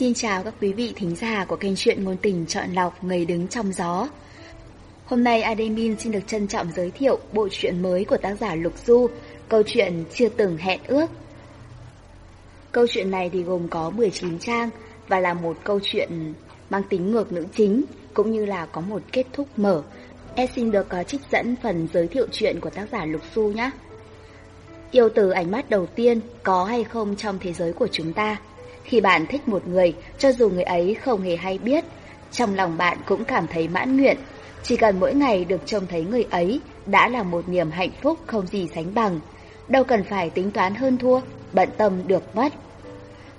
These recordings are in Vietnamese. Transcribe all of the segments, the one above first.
Xin chào các quý vị thính giả của kênh truyện ngôn tình chọn lọc người đứng trong gió. Hôm nay Ademin xin được trân trọng giới thiệu bộ truyện mới của tác giả Lục Du, câu chuyện chưa từng hẹn ước. Câu chuyện này thì gồm có 19 trang và là một câu chuyện mang tính ngược nữ chính, cũng như là có một kết thúc mở. Em xin được có trích dẫn phần giới thiệu truyện của tác giả Lục Du nhé. Yêu từ ánh mắt đầu tiên có hay không trong thế giới của chúng ta? Khi bạn thích một người, cho dù người ấy không hề hay biết, trong lòng bạn cũng cảm thấy mãn nguyện. Chỉ cần mỗi ngày được trông thấy người ấy đã là một niềm hạnh phúc không gì sánh bằng. Đâu cần phải tính toán hơn thua, bận tâm được mất.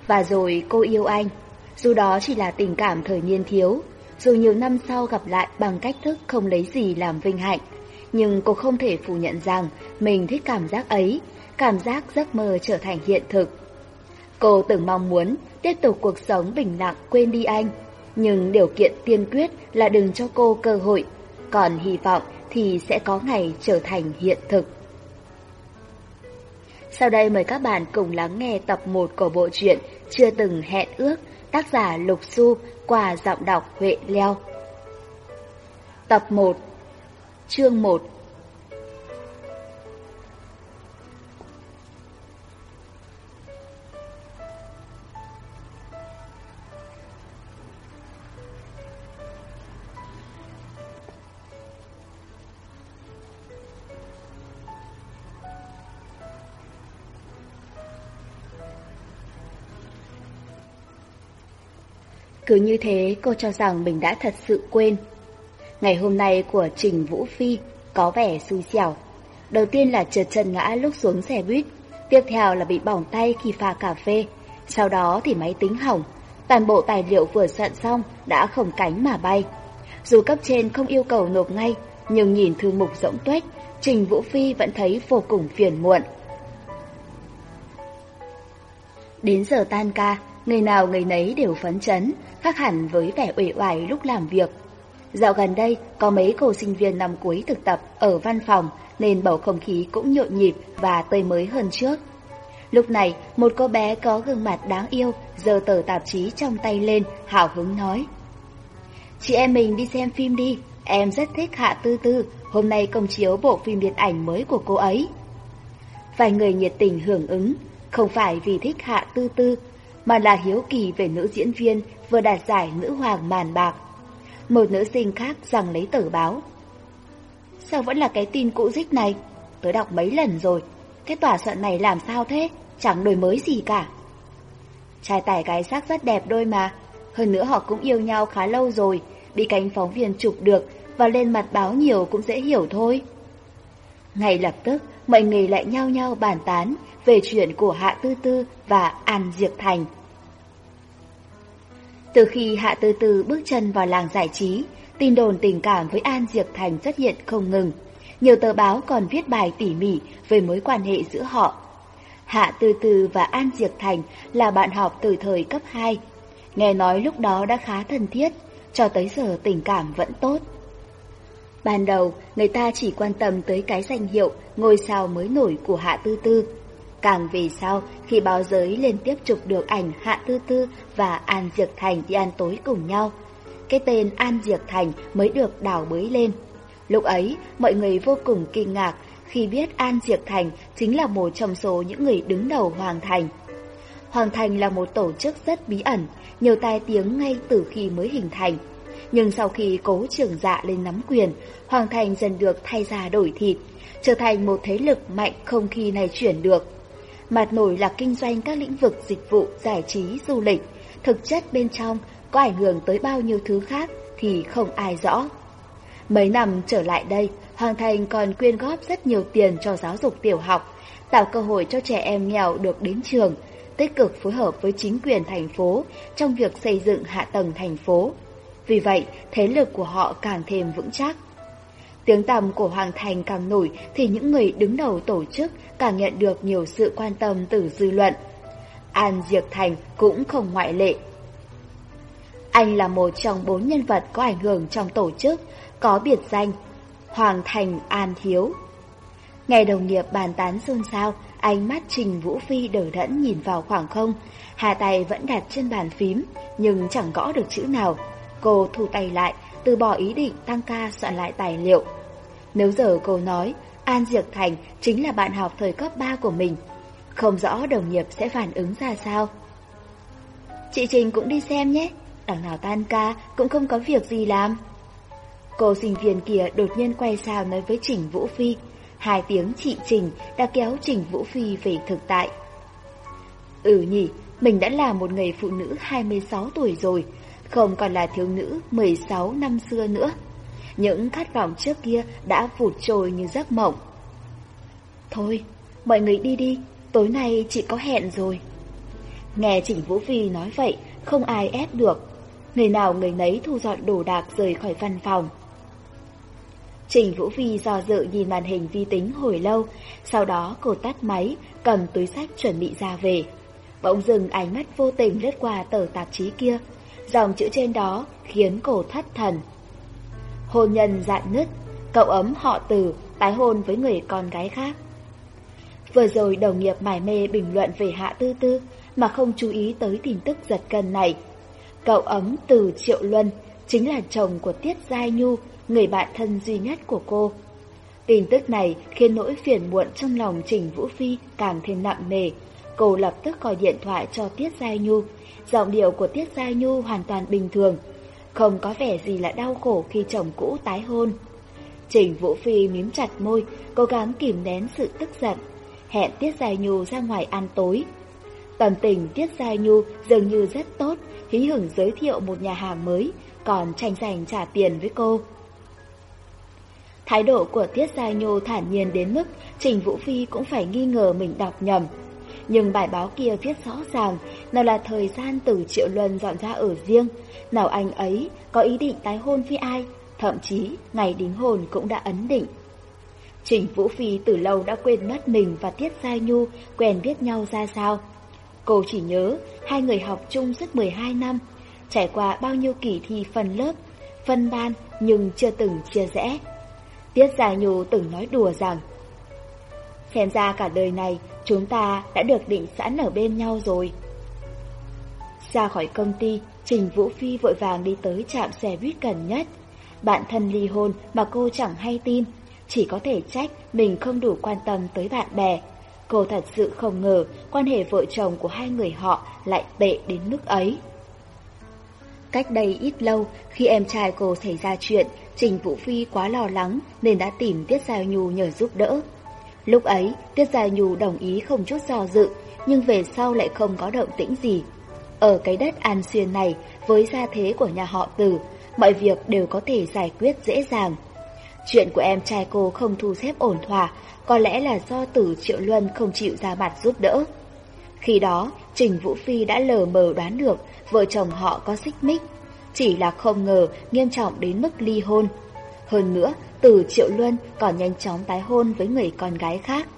Và rồi cô yêu anh. Dù đó chỉ là tình cảm thời niên thiếu, dù nhiều năm sau gặp lại bằng cách thức không lấy gì làm vinh hạnh. Nhưng cô không thể phủ nhận rằng mình thích cảm giác ấy, cảm giác giấc mơ trở thành hiện thực. Cô từng mong muốn tiếp tục cuộc sống bình lặng quên đi anh, nhưng điều kiện tiên quyết là đừng cho cô cơ hội, còn hy vọng thì sẽ có ngày trở thành hiện thực. Sau đây mời các bạn cùng lắng nghe tập 1 của bộ truyện Chưa từng hẹn ước, tác giả Lục Xu qua giọng đọc Huệ Leo. Tập 1 Chương 1 Cứ như thế cô cho rằng mình đã thật sự quên. Ngày hôm nay của Trình Vũ Phi có vẻ xui xẻo. Đầu tiên là trượt chân ngã lúc xuống xe buýt, tiếp theo là bị bỏng tay khi pha cà phê, sau đó thì máy tính hỏng. Toàn bộ tài liệu vừa soạn xong đã không cánh mà bay. Dù cấp trên không yêu cầu nộp ngay, nhưng nhìn thư mục rỗng tuếch, Trình Vũ Phi vẫn thấy vô cùng phiền muộn. Đến giờ tan ca, người nào người nấy đều phấn chấn, khác hẳn với vẻ uể oải lúc làm việc. Dạo gần đây, có mấy cô sinh viên năm cuối thực tập ở văn phòng nên bầu không khí cũng nhộn nhịp và tươi mới hơn trước. Lúc này, một cô bé có gương mặt đáng yêu giơ tờ tạp chí trong tay lên, hào hứng nói. Chị em mình đi xem phim đi, em rất thích Hạ Tư Tư, hôm nay công chiếu bộ phim điện ảnh mới của cô ấy. Vài người nhiệt tình hưởng ứng, không phải vì thích Hạ Tư Tư, mà là hiếu kỳ về nữ diễn viên vừa đạt giải nữ hoàng màn bạc. Một nữ sinh khác rằng lấy tờ báo. Sao vẫn là cái tin cũ dích này? Tớ đọc mấy lần rồi. Cái tòa soạn này làm sao thế? Chẳng đổi mới gì cả. Trai tài gái sắc rất đẹp đôi mà. Hơn nữa họ cũng yêu nhau khá lâu rồi. Bị cánh phóng viên chụp được và lên mặt báo nhiều cũng dễ hiểu thôi. Ngay lập tức, mọi người lại nhao nhao bàn tán về chuyện của Hạ Tư Tư và An Diệp Thành. Từ khi Hạ Tư Tư bước chân vào làng giải trí, tin đồn tình cảm với An Diệp Thành xuất hiện không ngừng. Nhiều tờ báo còn viết bài tỉ mỉ về mối quan hệ giữa họ. Hạ Tư Tư và An Diệp Thành là bạn học từ thời cấp 2. Nghe nói lúc đó đã khá thân thiết, cho tới giờ tình cảm vẫn tốt. Ban đầu, người ta chỉ quan tâm tới cái danh hiệu ngôi sao mới nổi của Hạ Tư Tư. Càng về sau, khi báo giới liên tiếp chụp được ảnh Hạ Tư Tư và An Diệp Thành đi ăn tối cùng nhau, cái tên An Diệp Thành mới được đào bới lên. Lúc ấy, mọi người vô cùng kinh ngạc khi biết An Diệp Thành chính là một trong số những người đứng đầu Hoàng Thành. Hoàng Thành là một tổ chức rất bí ẩn, nhiều tai tiếng ngay từ khi mới hình thành. Nhưng sau khi cố trưởng dạ lên nắm quyền, Hoàng Thành dần được thay ra đổi thịt, trở thành một thế lực mạnh không khi này chuyển được. Mặt nổi là kinh doanh các lĩnh vực dịch vụ, giải trí, du lịch, thực chất bên trong có ảnh hưởng tới bao nhiêu thứ khác thì không ai rõ. Mấy năm trở lại đây, Hoàng Thành còn quyên góp rất nhiều tiền cho giáo dục tiểu học, tạo cơ hội cho trẻ em nghèo được đến trường, tích cực phối hợp với chính quyền thành phố trong việc xây dựng hạ tầng thành phố. Vì vậy, thế lực của họ càng thêm vững chắc. Tiếng tầm của Hoàng Thành càng nổi thì những người đứng đầu tổ chức càng nhận được nhiều sự quan tâm từ dư luận. An Diệp Thành cũng không ngoại lệ. Anh là một trong bốn nhân vật có ảnh hưởng trong tổ chức, có biệt danh Hoàng Thành An Thiếu. Nghe đồng nghiệp bàn tán xôn xao, Ánh mắt Trình Vũ Phi đờ đẫn nhìn vào khoảng không, hai tay vẫn đặt trên bàn phím, nhưng chẳng gõ được chữ nào. Cô thu tay lại, từ bỏ ý định tăng ca soạn lại tài liệu. Nếu giờ cô nói, An diệc Thành chính là bạn học thời cấp 3 của mình, không rõ đồng nghiệp sẽ phản ứng ra sao. Chị Trình cũng đi xem nhé, đằng nào tan ca cũng không có việc gì làm. Cô sinh viên kia đột nhiên quay sang nói với Trình Vũ Phi, hai tiếng chị Trình đã kéo Trình Vũ Phi về thực tại. Ừ nhỉ, mình đã là một người phụ nữ 26 tuổi rồi, không còn là thiếu nữ 16 năm xưa nữa. Những khát vọng trước kia đã vụt trôi như giấc mộng. Thôi, mọi người đi đi, tối nay chị có hẹn rồi. Nghe Trịnh Vũ Phi nói vậy, không ai ép được. Người nào người nấy thu dọn đồ đạc rời khỏi văn phòng. Trình Vũ Phi do dự nhìn màn hình vi tính hồi lâu, sau đó cô tắt máy, cầm túi sách chuẩn bị ra về. Bỗng dừng ánh mắt vô tình lướt qua tờ tạp chí kia, dòng chữ trên đó khiến cô thất thần. Hôn nhân dạn nứt, cậu ấm họ từ, tái hôn với người con gái khác. Vừa rồi đồng nghiệp mải mê bình luận về Hạ Tư Tư mà không chú ý tới tin tức giật cân này. Cậu ấm từ Triệu Luân chính là chồng của Tiết Giai Nhu, người bạn thân duy nhất của cô. Tin tức này khiến nỗi phiền muộn trong lòng Trình Vũ Phi càng thêm nặng nề. Cô lập tức gọi điện thoại cho Tiết Giai Nhu. Giọng điệu của Tiết gia Nhu hoàn toàn bình thường, không có vẻ gì là đau khổ khi chồng cũ tái hôn. Trình Vũ Phi mím chặt môi, cố gắng kìm nén sự tức giận, hẹn Tiết gia Nhu ra ngoài ăn tối. Tầm tình Tiết gia Nhu dường như rất tốt, hí hửng giới thiệu một nhà hàng mới, còn tranh giành trả tiền với cô. Thái độ của Tiết Gia nhu thản nhiên đến mức Trình Vũ Phi cũng phải nghi ngờ mình đọc nhầm. Nhưng bài báo kia viết rõ ràng, nào là thời gian từ Triệu Luân dọn ra ở riêng, nào anh ấy có ý định tái hôn với ai, thậm chí ngày đính hôn cũng đã ấn định. Trình Vũ Phi từ lâu đã quên mất mình và Tiết Gia Nhu quen biết nhau ra sao. Cô chỉ nhớ hai người học chung suốt 12 năm, trải qua bao nhiêu kỳ thi phân lớp, phân ban nhưng chưa từng chia rẽ. Tiết Gia Nhu từng nói đùa rằng Xem ra cả đời này chúng ta đã được định sẵn ở bên nhau rồi. Ra khỏi công ty, Trình Vũ Phi vội vàng đi tới trạm xe buýt gần nhất. Bạn thân ly hôn mà cô chẳng hay tin, chỉ có thể trách mình không đủ quan tâm tới bạn bè. Cô thật sự không ngờ quan hệ vợ chồng của hai người họ lại tệ đến mức ấy. Cách đây ít lâu, khi em trai cô xảy ra chuyện, Trình Vũ Phi quá lo lắng nên đã tìm Tiết Giao Nhu nhờ giúp đỡ. Lúc ấy, Tiết Gia Nhu đồng ý không chút do dự, nhưng về sau lại không có động tĩnh gì. Ở cái đất An Xuyên này, với gia thế của nhà họ Từ, mọi việc đều có thể giải quyết dễ dàng. Chuyện của em trai cô không thu xếp ổn thỏa, có lẽ là do Tử Triệu Luân không chịu ra mặt giúp đỡ. Khi đó, Trình Vũ Phi đã lờ mờ đoán được vợ chồng họ có xích mích, chỉ là không ngờ nghiêm trọng đến mức ly hôn. Hơn nữa, từ Triệu Luân còn nhanh chóng tái hôn với người con gái khác.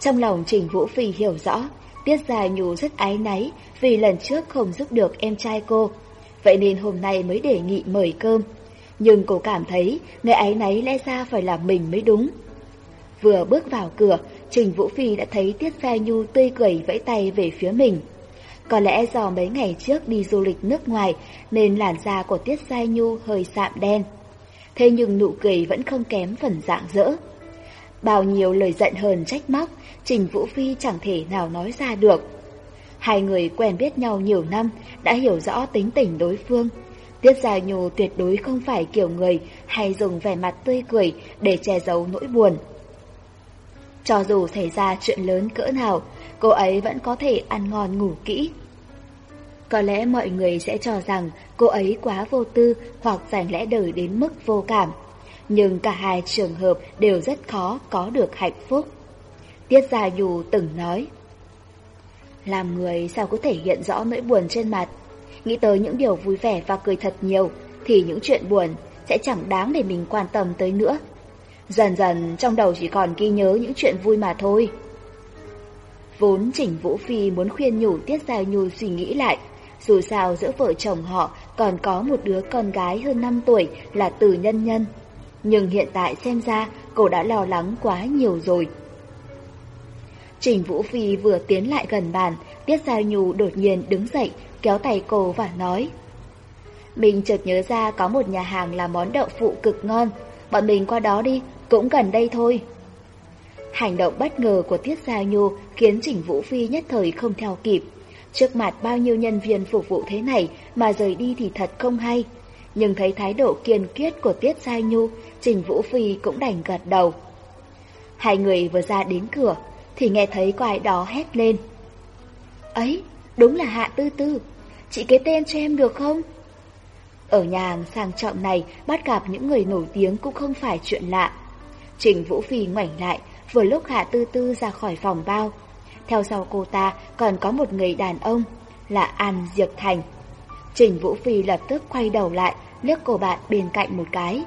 Trong lòng Trình Vũ Phi hiểu rõ, Tiết Gia Nhu rất ái náy vì lần trước không giúp được em trai cô, vậy nên hôm nay mới đề nghị mời cơm. Nhưng cô cảm thấy người ái náy lẽ ra phải là mình mới đúng. Vừa bước vào cửa, Trình Vũ Phi đã thấy Tiết Gia Nhu tươi cười vẫy tay về phía mình. Có lẽ do mấy ngày trước đi du lịch nước ngoài nên làn da của Tiết Gia Nhu hơi sạm đen. Thế nhưng nụ cười vẫn không kém phần dạng dỡ. Bao nhiêu lời giận hờn trách móc, Trình Vũ Phi chẳng thể nào nói ra được. Hai người quen biết nhau nhiều năm, đã hiểu rõ tính tình đối phương. Tiết Gia Nhù tuyệt đối không phải kiểu người hay dùng vẻ mặt tươi cười để che giấu nỗi buồn. Cho dù xảy ra chuyện lớn cỡ nào, cô ấy vẫn có thể ăn ngon ngủ kỹ. Có lẽ mọi người sẽ cho rằng cô ấy quá vô tư hoặc giành lẽ đời đến mức vô cảm. Nhưng cả hai trường hợp đều rất khó có được hạnh phúc. Tiết Gia Dù từng nói. Làm người sao có thể hiện rõ nỗi buồn trên mặt. Nghĩ tới những điều vui vẻ và cười thật nhiều, thì những chuyện buồn sẽ chẳng đáng để mình quan tâm tới nữa. Dần dần, trong đầu chỉ còn ghi nhớ những chuyện vui mà thôi. Vốn Trình Vũ Phi muốn khuyên nhủ Tiết Gia Nhu suy nghĩ lại. Dù sao giữa vợ chồng họ còn có một đứa con gái hơn 5 tuổi là Từ Nhân Nhân. Nhưng hiện tại xem ra cô đã lo lắng quá nhiều rồi. Trình Vũ Phi vừa tiến lại gần bàn, Tiết Giao Nhu đột nhiên đứng dậy, kéo tay cô và nói. Mình chợt nhớ ra có một nhà hàng làm món đậu phụ cực ngon, bọn mình qua đó đi, cũng gần đây thôi. Hành động bất ngờ của Tiết Giao Nhu khiến Trình Vũ Phi nhất thời không theo kịp. Trước mặt bao nhiêu nhân viên phục vụ thế này mà rời đi thì thật không hay. Nhưng thấy thái độ kiên quyết của Tiết Gia Nhu, Trình Vũ Phi cũng đành gật đầu. Hai người vừa ra đến cửa, thì nghe thấy có ai đó hét lên. Ấy, đúng là Hạ Tư Tư, chị kế tên cho em được không? Ở nhà hàng sang trọng này bắt gặp những người nổi tiếng cũng không phải chuyện lạ. Trình Vũ Phi ngoảnh lại, vừa lúc Hạ Tư Tư ra khỏi phòng bao. Theo sau cô ta còn có một người đàn ông, là An Diệp Thành. Trình Vũ Phi lập tức quay đầu lại, liếc cô bạn bên cạnh một cái.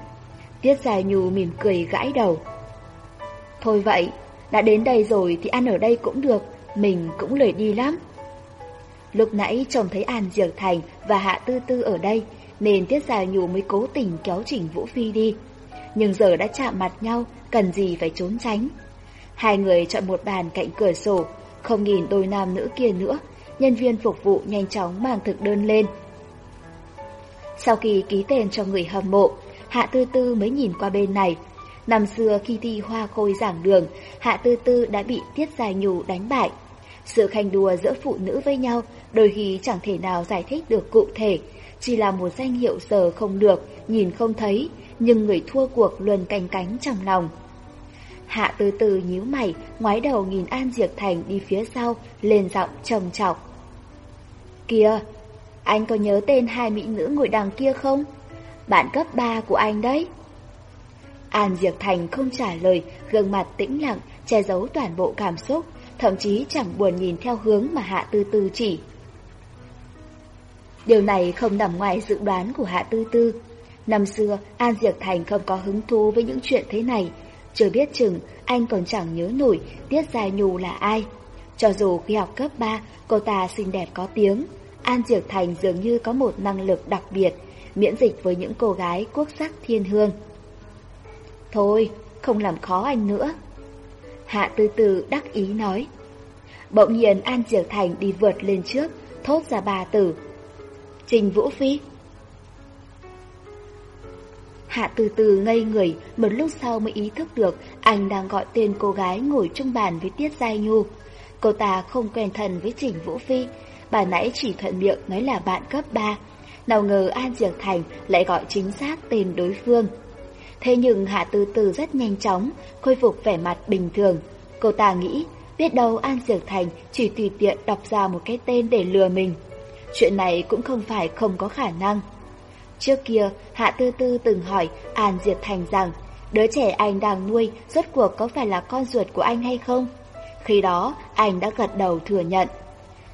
Tiết Giai Nhu mỉm cười gãi đầu. Thôi vậy, đã đến đây rồi thì ăn ở đây cũng được, mình cũng lười đi lắm. Lúc nãy trông thấy An Diệp Thành và Hạ Tư Tư ở đây, nên Tiết Giai Nhu mới cố tình kéo Trình Vũ Phi đi. Nhưng giờ đã chạm mặt nhau, cần gì phải trốn tránh. Hai người chọn một bàn cạnh cửa sổ, không nhìn đôi nam nữ kia nữa, nhân viên phục vụ nhanh chóng mang thực đơn lên. Sau khi ký tên cho người hâm mộ, Hạ Tư Tư mới nhìn qua bên này. Năm xưa khi thi hoa khôi giảng đường, Hạ Tư Tư đã bị Tiết Dài Nhù đánh bại. Sự khanh đùa giữa phụ nữ với nhau đôi khi chẳng thể nào giải thích được cụ thể, chỉ là một danh hiệu giờ không được, nhìn không thấy, nhưng người thua cuộc luôn canh cánh trong lòng. Hạ từ từ nhíu mày, ngoái đầu nhìn An Diệp Thành đi phía sau, lên giọng trầm trọng. Kìa, anh có nhớ tên hai mỹ nữ ngồi đằng kia không? Bạn cấp 3 của anh đấy. An Diệp Thành không trả lời, gương mặt tĩnh lặng, che giấu toàn bộ cảm xúc, thậm chí chẳng buồn nhìn theo hướng mà Hạ Tư Tư chỉ. Điều này không nằm ngoài dự đoán của Hạ Tư Tư. Năm xưa, An Diệp Thành không có hứng thú với những chuyện thế này. Chưa biết chừng, anh còn chẳng nhớ nổi Tiết Gia Nhu là ai. Cho dù khi học cấp 3, cô ta xinh đẹp có tiếng, An Diệp Thành dường như có một năng lực đặc biệt, miễn dịch với những cô gái quốc sắc thiên hương. Thôi, không làm khó anh nữa. Hạ Tư Tư đắc ý nói. Bỗng nhiên An Diệp Thành đi vượt lên trước, thốt ra ba từ. Trình Vũ Phi. Hạ từ từ ngây người, một lúc sau mới ý thức được anh đang gọi tên cô gái ngồi chung bàn với Tiết Giai Nhu. Cô ta không quen thần với Trình Vũ Phi, bà nãy chỉ thuận miệng nói là bạn cấp 3. Nào ngờ An Diệp Thành lại gọi chính xác tên đối phương. Thế nhưng Hạ Từ Từ rất nhanh chóng, khôi phục vẻ mặt bình thường. Cô ta nghĩ, biết đâu An Diệp Thành chỉ tùy tiện đọc ra một cái tên để lừa mình. Chuyện này cũng không phải không có khả năng. Trước kia, Hạ Tư Tư từng hỏi An Diệp Thành rằng đứa trẻ anh đang nuôi rốt cuộc có phải là con ruột của anh hay không? Khi đó, anh đã gật đầu thừa nhận.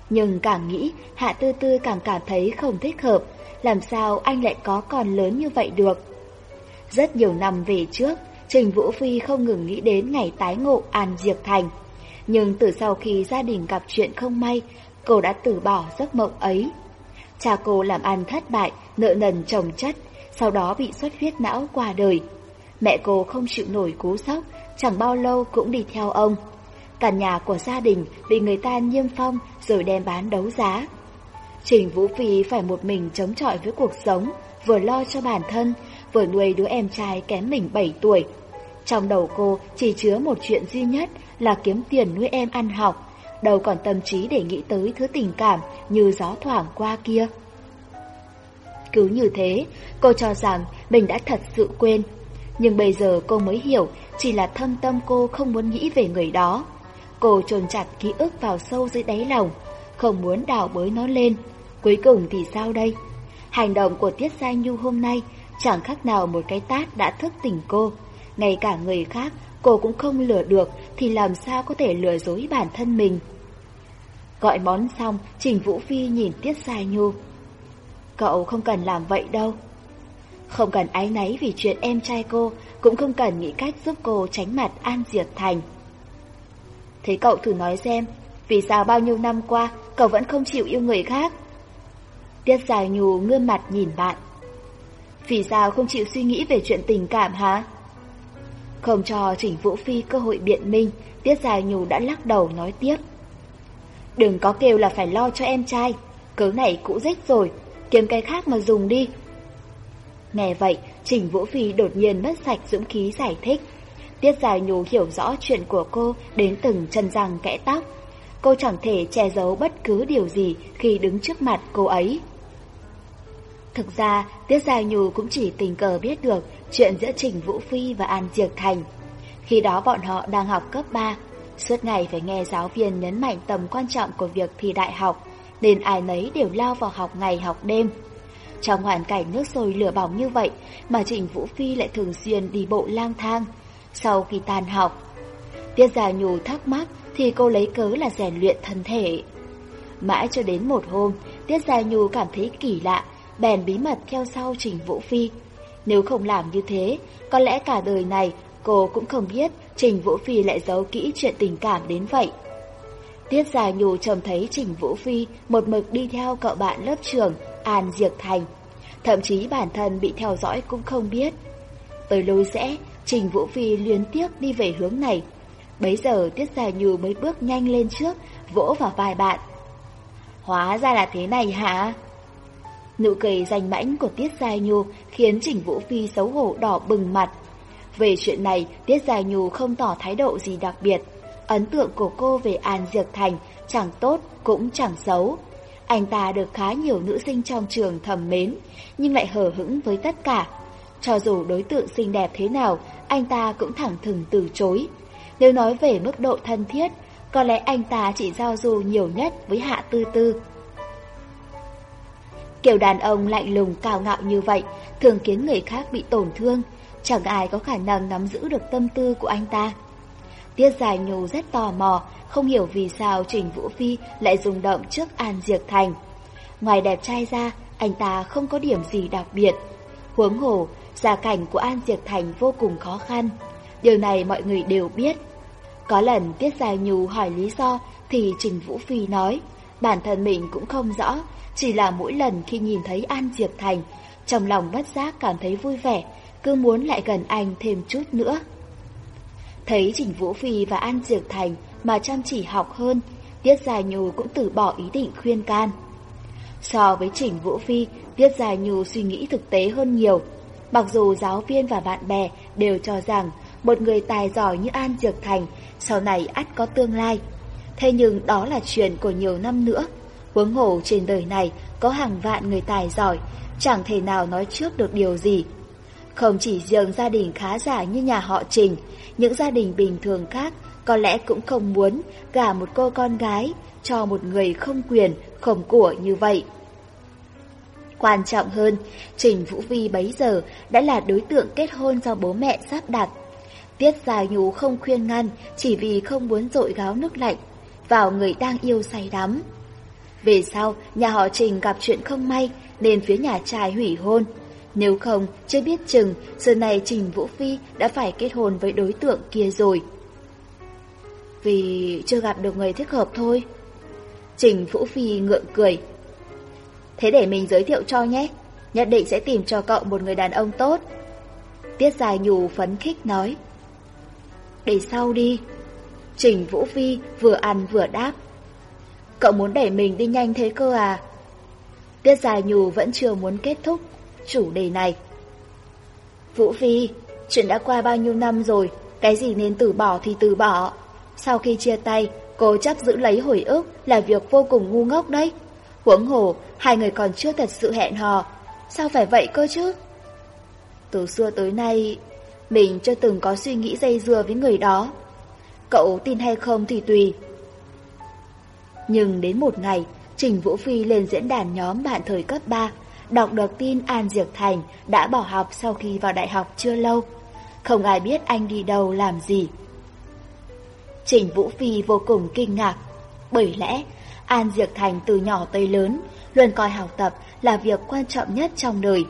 Nhưng càng nghĩ, Hạ Tư Tư càng cảm thấy không thích hợp, làm sao anh lại có con lớn như vậy được. Rất nhiều năm về trước, Trình Vũ Phi không ngừng nghĩ đến ngày tái ngộ An Diệp Thành. Nhưng từ sau khi gia đình gặp chuyện không may, cô đã từ bỏ giấc mộng ấy. Cha cô làm ăn thất bại, nợ nần chồng chất, sau đó bị xuất huyết não qua đời. Mẹ cô không chịu nổi cú sốc, chẳng bao lâu cũng đi theo ông. Cả nhà của gia đình bị người ta niêm phong rồi đem bán đấu giá. Trình Vũ Phi phải một mình chống chọi với cuộc sống, vừa lo cho bản thân, vừa nuôi đứa em trai kém mình 7 tuổi. Trong đầu cô chỉ chứa một chuyện duy nhất là kiếm tiền nuôi em ăn học, đâu còn tâm trí để nghĩ tới thứ tình cảm như gió thoảng qua kia. Cứ như thế, cô cho rằng mình đã thật sự quên. Nhưng bây giờ cô mới hiểu, chỉ là thâm tâm cô không muốn nghĩ về người đó. Cô trồn chặt ký ức vào sâu dưới đáy lòng, không muốn đào bới nó lên. Cuối cùng thì sao đây? Hành động của Tiết Gia Nhu hôm nay chẳng khác nào một cái tát đã thức tỉnh cô. Ngay cả người khác cô cũng không lừa được thì làm sao có thể lừa dối bản thân mình. Gọi món xong, Trình Vũ Phi nhìn Tiết Sai Nhu. Cậu không cần làm vậy đâu. Không cần áy náy vì chuyện em trai cô, cũng không cần nghĩ cách giúp cô tránh mặt An diệt Thành. Thế cậu thử nói xem, vì sao bao nhiêu năm qua cậu vẫn không chịu yêu người khác? Tiết Dài Nhu ngưa mặt nhìn bạn. Vì sao không chịu suy nghĩ về chuyện tình cảm hả? Không cho Trình Vũ Phi cơ hội biện minh, Tiết Dài Nhu đã lắc đầu nói tiếp. Đừng có kêu là phải lo cho em trai, cớ này cũ rách rồi, kiếm cái khác mà dùng đi. Nghe vậy, Trình Vũ Phi đột nhiên mất sạch dũng khí giải thích. Tiết Dài Nhu hiểu rõ chuyện của cô đến từng chân răng kẽ tóc. Cô chẳng thể che giấu bất cứ điều gì khi đứng trước mặt cô ấy. Thực ra, Tiết Gia Nhu cũng chỉ tình cờ biết được chuyện giữa Trình Vũ Phi và An Diệc Thành. Khi đó bọn họ đang học cấp 3, suốt ngày phải nghe giáo viên nhấn mạnh tầm quan trọng của việc thi đại học, nên ai nấy đều lao vào học ngày học đêm. Trong hoàn cảnh nước sôi lửa bỏng như vậy mà Trình Vũ Phi lại thường xuyên đi bộ lang thang. Sau khi tan học, Tiết Gia Nhù thắc mắc thì cô lấy cớ là rèn luyện thân thể. Mãi cho đến một hôm, Tiết Gia Nhu cảm thấy kỳ lạ, bèn bí mật theo sau Trình Vũ Phi. Nếu không làm như thế, có lẽ cả đời này cô cũng không biết Trình Vũ Phi lại giấu kỹ chuyện tình cảm đến vậy. Tiết Gia Nhu trông thấy Trình Vũ Phi một mực đi theo cậu bạn lớp trường An Diệc Thành. Thậm chí bản thân bị theo dõi cũng không biết. Tới lối rẽ, Trình Vũ Phi liên tiếp đi về hướng này. Bấy giờ Tiết Gia Nhu mới bước nhanh lên trước, vỗ vào vai bạn. Hóa ra là thế này hả? Nụ cười danh mãnh của Tiết Giai Nhu khiến Trình Vũ Phi xấu hổ đỏ bừng mặt. Về chuyện này, Tiết Giai Nhu không tỏ thái độ gì đặc biệt. Ấn tượng của cô về An Diệc Thành chẳng tốt cũng chẳng xấu. Anh ta được khá nhiều nữ sinh trong trường thầm mến, nhưng lại hờ hững với tất cả. Cho dù đối tượng xinh đẹp thế nào, anh ta cũng thẳng thừng từ chối. Nếu nói về mức độ thân thiết, có lẽ anh ta chỉ giao du nhiều nhất với Hạ Tư Tư. Kiểu đàn ông lạnh lùng cao ngạo như vậy thường khiến người khác bị tổn thương, chẳng ai có khả năng nắm giữ được tâm tư của anh ta. Tiết Dài Nhù rất tò mò, không hiểu vì sao Trình Vũ Phi lại rung động trước An Diệc Thành. Ngoài đẹp trai ra, anh ta không có điểm gì đặc biệt. Huống hồ, gia cảnh của An Diệc Thành vô cùng khó khăn. Điều này mọi người đều biết. Có lần Tiết Dài Nhù hỏi lý do thì Trình Vũ Phi nói, bản thân mình cũng không rõ, chỉ là mỗi lần khi nhìn thấy An Diệp Thành, trong lòng bất giác cảm thấy vui vẻ, cứ muốn lại gần anh thêm chút nữa. Thấy Trình Vũ Phi và An Diệp Thành mà chăm chỉ học hơn, Tiết Gia Nhù cũng từ bỏ ý định khuyên can. So với Trình Vũ Phi, Tiết Gia Nhù suy nghĩ thực tế hơn nhiều. Mặc dù giáo viên và bạn bè đều cho rằng một người tài giỏi như An Diệp Thành sau này ắt có tương lai. Thế nhưng đó là chuyện của nhiều năm nữa. Huống hồ trên đời này có hàng vạn người tài giỏi, chẳng thể nào nói trước được điều gì. Không chỉ riêng gia đình khá giả như nhà họ Trình, những gia đình bình thường khác có lẽ cũng không muốn gả một cô con gái cho một người không quyền, không của như vậy. Quan trọng hơn, Trình Vũ Vi bấy giờ đã là đối tượng kết hôn do bố mẹ sắp đặt. Tiết Gia Nhú không khuyên ngăn chỉ vì không muốn dội gáo nước lạnh vào người đang yêu say đắm. Về sau, nhà họ Trình gặp chuyện không may nên phía nhà trai hủy hôn. Nếu không, chưa biết chừng, giờ này Trình Vũ Phi đã phải kết hôn với đối tượng kia rồi. Vì chưa gặp được người thích hợp thôi. Trình Vũ Phi ngượng cười. Thế để mình giới thiệu cho nhé, nhất định sẽ tìm cho cậu một người đàn ông tốt. Tiết Dài Nhù phấn khích nói. Để sau đi. Trình Vũ Phi vừa ăn vừa đáp. Cậu muốn đẩy mình đi nhanh thế cơ à? Tiết Dài Nhù vẫn chưa muốn kết thúc chủ đề này. Vũ Phi, chuyện đã qua bao nhiêu năm rồi, cái gì nên từ bỏ thì từ bỏ. Sau khi chia tay, cố chấp giữ lấy hồi ức là việc vô cùng ngu ngốc đấy. Huống hồ, hai người còn chưa thật sự hẹn hò. Sao phải vậy cơ chứ? Từ xưa tới nay, mình chưa từng có suy nghĩ dây dưa với người đó. Cậu tin hay không thì tùy. Nhưng đến một ngày, Trình Vũ Phi lên diễn đàn nhóm bạn thời cấp 3, đọc được tin An Diệc Thành đã bỏ học sau khi vào đại học chưa lâu. Không ai biết anh đi đâu làm gì. Trình Vũ Phi vô cùng kinh ngạc, bởi lẽ An Diệc Thành từ nhỏ tới lớn luôn coi học tập là việc quan trọng nhất trong đời.